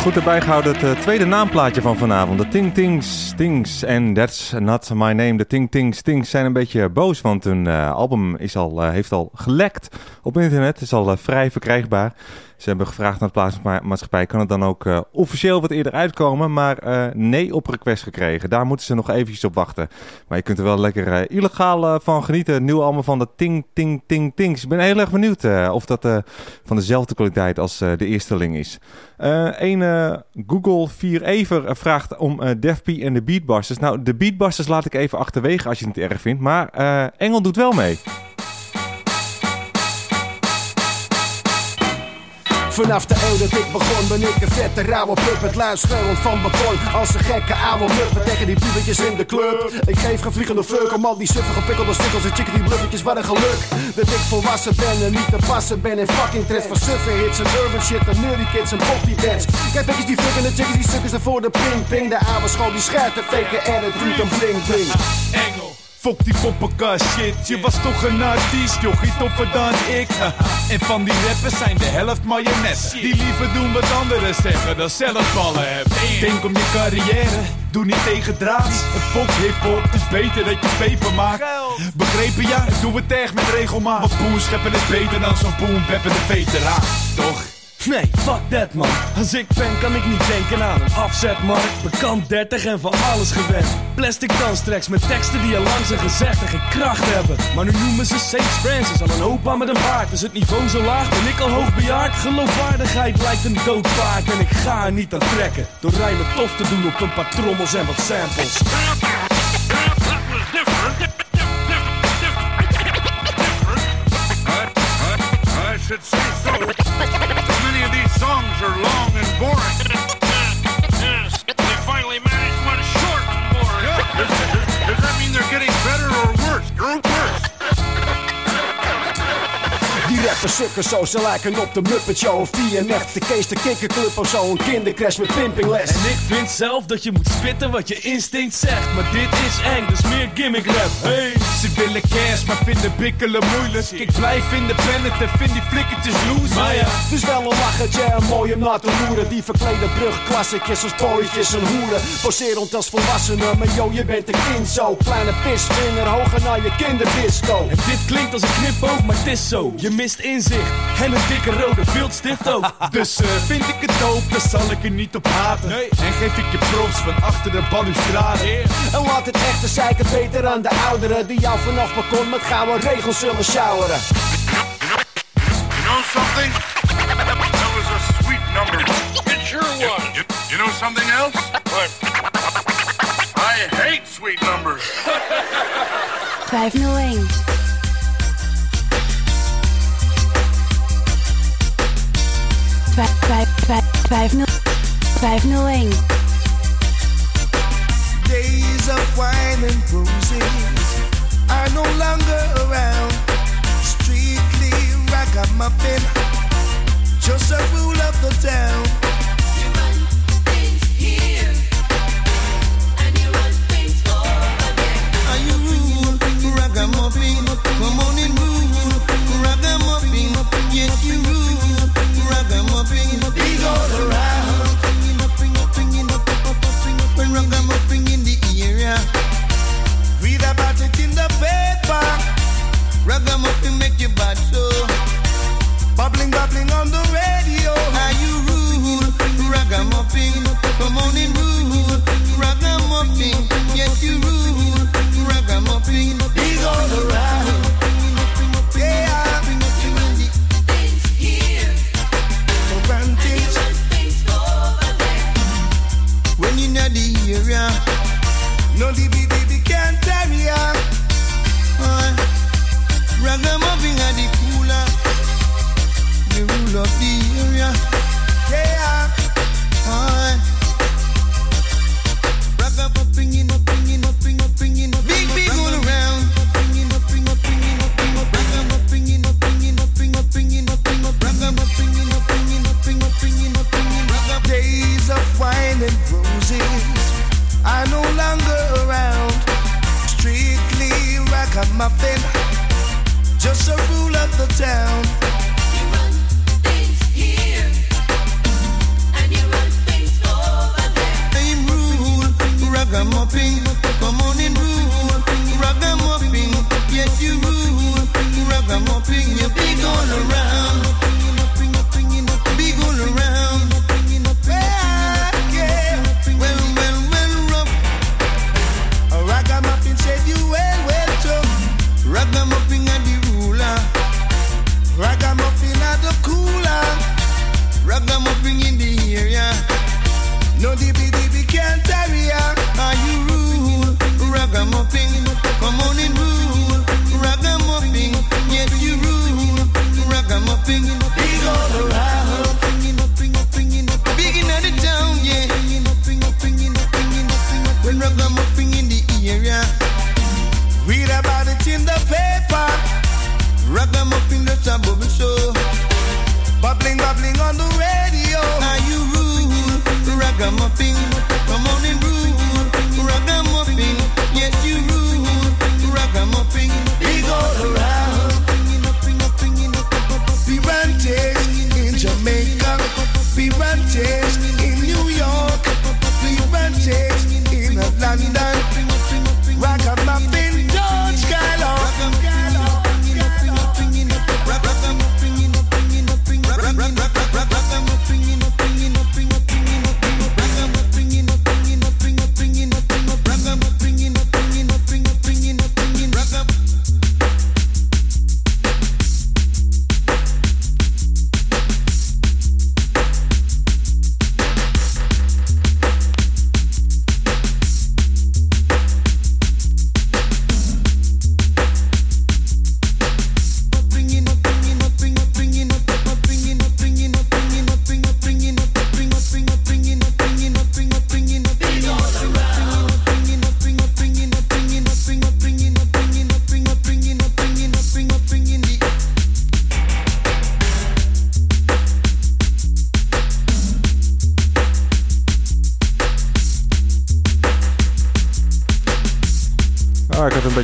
Speaker 24: Goed erbij gehouden, het eh, tweede naamplaatje van vanavond. De Ting Tings Tings and That's Not My Name. De Ting Tings Tings zijn een beetje boos, want hun eh, album is al, eh, heeft al gelekt op internet. is al vrij verkrijgbaar. Ze hebben gevraagd naar de plaatsmaatschappij, kan het dan ook eh, officieel wat eerder uitkomen? Maar eh, nee op request gekregen. Daar moeten ze nog eventjes op wachten. Maar je kunt er wel lekker eh, illegaal van genieten. Het nieuwe allemaal van de Ting Ting Ting Tings. Ik ben heel erg benieuwd of dat van dezelfde kwaliteit als de eersteling is. Een Google 4 Ever vraagt om P en de Beatbusters. Nou, de Beatbusters laat ik even achterwege als je het niet erg vindt. Maar Engel doet wel mee.
Speaker 25: Vanaf de eeuw dat ik begon ben ik een vette rauwe puppet Luisterend van beton als een gekke oude muppet. Tegen die pubertjes in de club. Ik geef geen vliegende fuck om al die suffe gepikkelde stikkels En chicken die bluffertjes, wat een geluk Dat ik volwassen ben en niet te passen ben In fucking trends. Van suffe hits en urban shit En nerdy kids en poppy bands Kijk pikjes die fucken de chickies die sukkers ervoor de ping ping. De oude school die schuift de fake en het doet een bling bling.
Speaker 26: Engel, Fok die poppenkast shit, je was toch een artiest, jochie toffer dan ik. En van die rappers zijn de helft mayones. Die liever doen wat anderen zeggen dan zelf ballen hebben. Denk om je carrière, doe niet tegen draads. En fok hiphop, het is beter dat je peper maakt. Begrepen ja, doe het echt met regelmaat. Want boem scheppen is beter dan zo'n boem peppende veteraan, toch?
Speaker 27: Nee, fuck that man. Als ik ben, kan ik niet denken aan een afzetmarkt. Bekant 30 en van alles gewend. Plastic danstracks met teksten die al lang zijn gezegd en geen kracht hebben. Maar nu noemen ze Sage Francis al een opa met een baard. Is het niveau zo laag, ben ik al hoogbejaard? Geloofwaardigheid lijkt een dood en ik ga er niet aan trekken. Door rijmen tof te doen op een paar trommels en wat samples.
Speaker 2: These songs are long and boring.
Speaker 25: Sukken zo, ze lijken op de Muppet Show of TNF, de Kees de Kikkerclub of zo, een kindercrash met pimpingles.
Speaker 27: En ik vind zelf dat je moet spitten wat je instinct zegt. Maar dit is eng, dus meer gimmick rap. Hey.
Speaker 26: Ze willen cash, maar vinden bikkelen moeilijk. Ik blijf in de planet en vind die flikkertjes loose.
Speaker 25: Maar ja, het is wel een lachertje en mooi om naar te loeren. Die verklede brugklassicjes als pooitjes en hoeren. Poserend als volwassenen, maar yo, je bent een kind zo. Kleine pisvinger, hoger naar je kinderdisco.
Speaker 27: En dit klinkt als een knipoog, maar het is zo. Je mist inzicht en een dikke rode viltstift ook.
Speaker 26: Dus eh, vind ik het dope, dan zal ik er niet op haten. En geef ik je props van achter de balustrade.
Speaker 25: En laat het echte zeiken beter aan de ouderen. Die jou vanaf balkon met gouden regels zullen sjouweren.
Speaker 2: You know something? That was a sweet number.
Speaker 28: It sure was.
Speaker 2: You, you know something else? What? I hate sweet numbers.
Speaker 13: 501. 501.
Speaker 29: Days of wine and roses are no longer around. Strictly ragamuffin, just a rule of the town. In the paper. Ragamuffin make you bad so. Bubbling, bubbling on the radio. Are you rule, ragamuffin? Come on and rule, ragamuffin. Yes, you rule, ragamuffin. Big all around. When you know the area, no can't. At the cooler, rule of the area. Yeah. Uh, Ragamuffin rule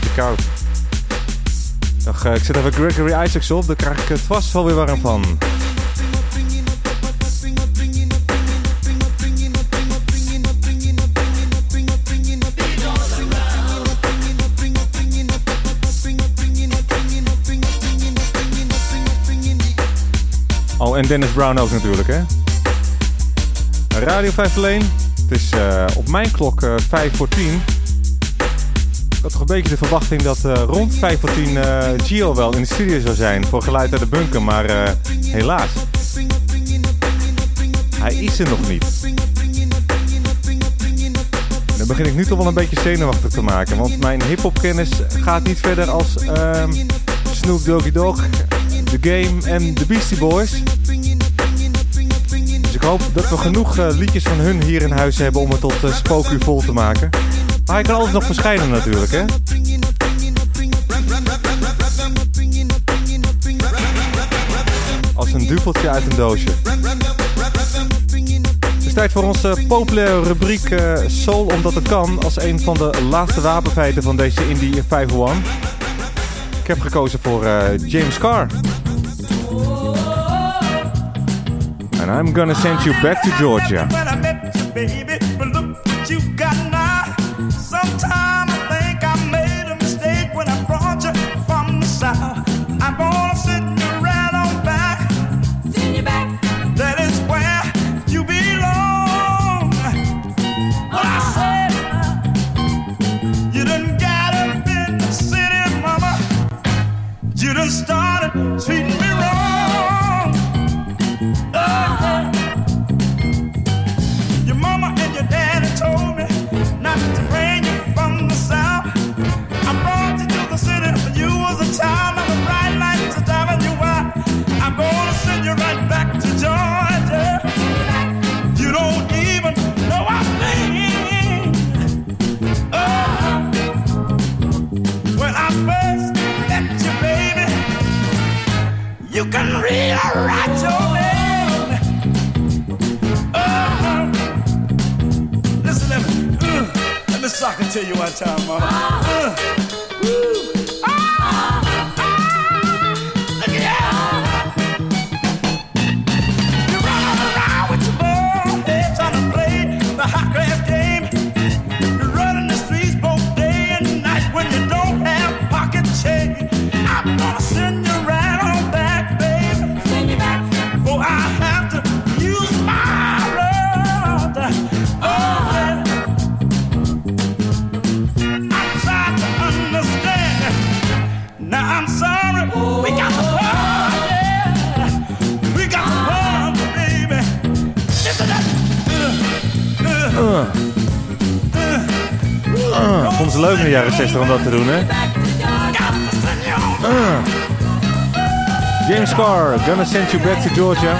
Speaker 5: beetje eh, ik zet even Gregory Isaacs op, daar krijg ik het vast wel weer warm van. Oh, en Dennis Brown ook natuurlijk, hè? Radio 5 alleen. Het is eh, op mijn klok eh 5 voor 10. Toch een beetje de verwachting dat eh, rond 5 voor 10 eh, Gio wel in de studio zou zijn voor geluid uit de bunker, maar eh, helaas. Hij is er nog niet. Dan begin ik nu toch wel een beetje zenuwachtig te maken, want mijn hip-hop-kennis gaat niet verder als ehm, Snoop Doggy Dogg, The Game en The Beastie Boys. Dus ik hoop dat we genoeg liedjes van hun hier in huis hebben om het tot uh, spookuur vol te maken. Maar hij kan altijd nog verschijnen natuurlijk, hè? Als een duveltje uit een doosje. Het is tijd voor onze populaire rubriek eh, Soul Omdat Het Kan. Als een van de laatste wapenfeiten van deze Indie 501. Ik heb gekozen voor eh, James Carr. And I'm gonna send you back to Georgia. Vond ze leuk in de jaren 60 om dat te doen, hè? Ah. James Carr, gonna send you back to Georgia.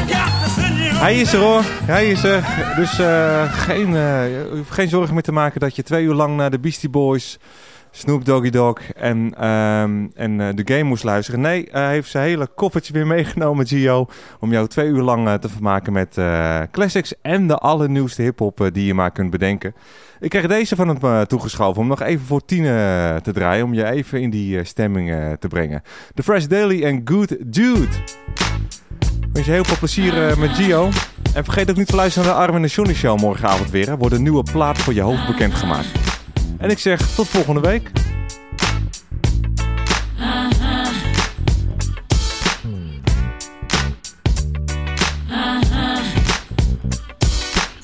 Speaker 5: Hij is er hoor, hij is er. Dus eh, geen, eh, geen zorgen meer te maken dat je twee uur lang naar de Beastie Boys, Snoop Doggy Dogg en, ehm, en eh, The Game moest luisteren. Nee, hij heeft zijn hele koffertje weer meegenomen, Gio, om jou twee uur lang eh, te vermaken met eh, classics en de allernieuwste hip-hop eh, die je maar kunt bedenken. Ik kreeg deze van hem eh, toegeschoven om nog even voor tien eh, te draaien, om je even in die eh, stemming eh, te brengen. The Fresh Daily en Good Dude. Wens je heel veel plezier eh, met Gio. En vergeet ook niet te luisteren naar de Armin en Johnny Show morgenavond weer. Er wordt een nieuwe plaat voor je hoofd bekendgemaakt. En ik zeg tot volgende week.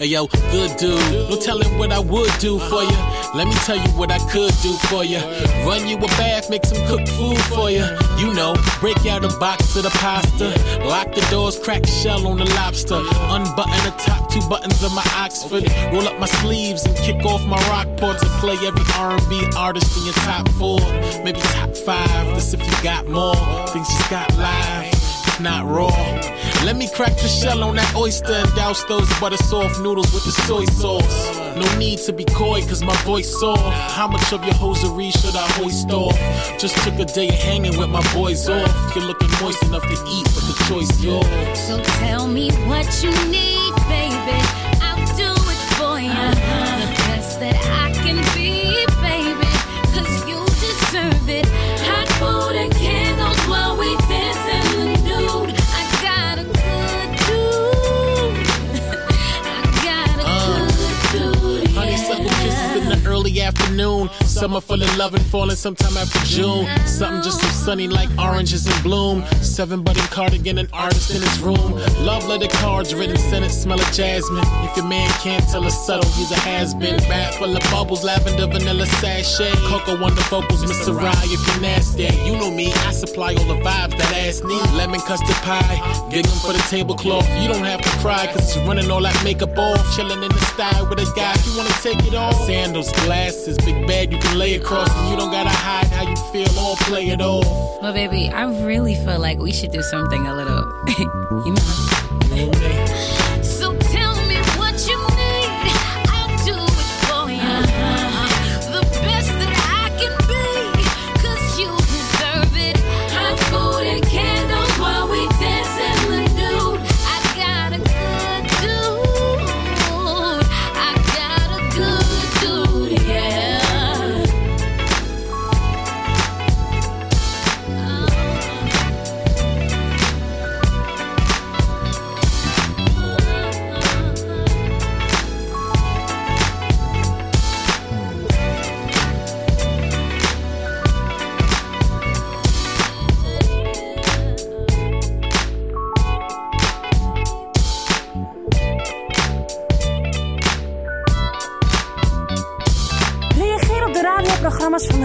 Speaker 30: Hey yo, good dude. No telling what I would do for you. Let me tell you what I could do for you. Run you a bath, make some cooked food for you. You know, break out a box of the pasta. Lock the doors, crack shell on the lobster. Unbutton the top two buttons of my Oxford. Roll up my sleeves and kick off my Rockport to play every R&B artist in your top four, maybe top five. This if you got more. Things just got live if not raw. Let me crack the shell on that oyster and douse those butter soft noodles with the soy sauce. No need to be coy, cause my voice soft. How much of your hosiery should I hoist off? Just took a day of hanging with my boys off. You're looking moist enough to eat, but the choice yours.
Speaker 22: So tell me what you need, baby. I'll do it for you.
Speaker 30: Afternoon. Summer full of love and falling sometime after June. Something just so sunny like oranges in bloom. Seven budding cardigan, an artist in his room. Love letter cards written, scented, smell of jasmine. If your man can't tell us subtle, he's a has been. Bag full of bubbles, lavender, vanilla sachet. Cocoa on the vocals, Mr. Rye, if you're nasty. You know me, I supply all the vibes that ass need. Lemon custard pie, get for the tablecloth. You don't have to cry, cause it's running all that makeup off. Chilling in the style with a guy, if you wanna take it off. Sandals, glasses, big bag, you can lay across. And you don't gotta hide how you feel or play it off.
Speaker 24: Well, baby, I really feel like we should do something a little, you know.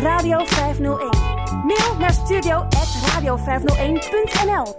Speaker 13: Radio 501. Mail naar studio.radio501.nl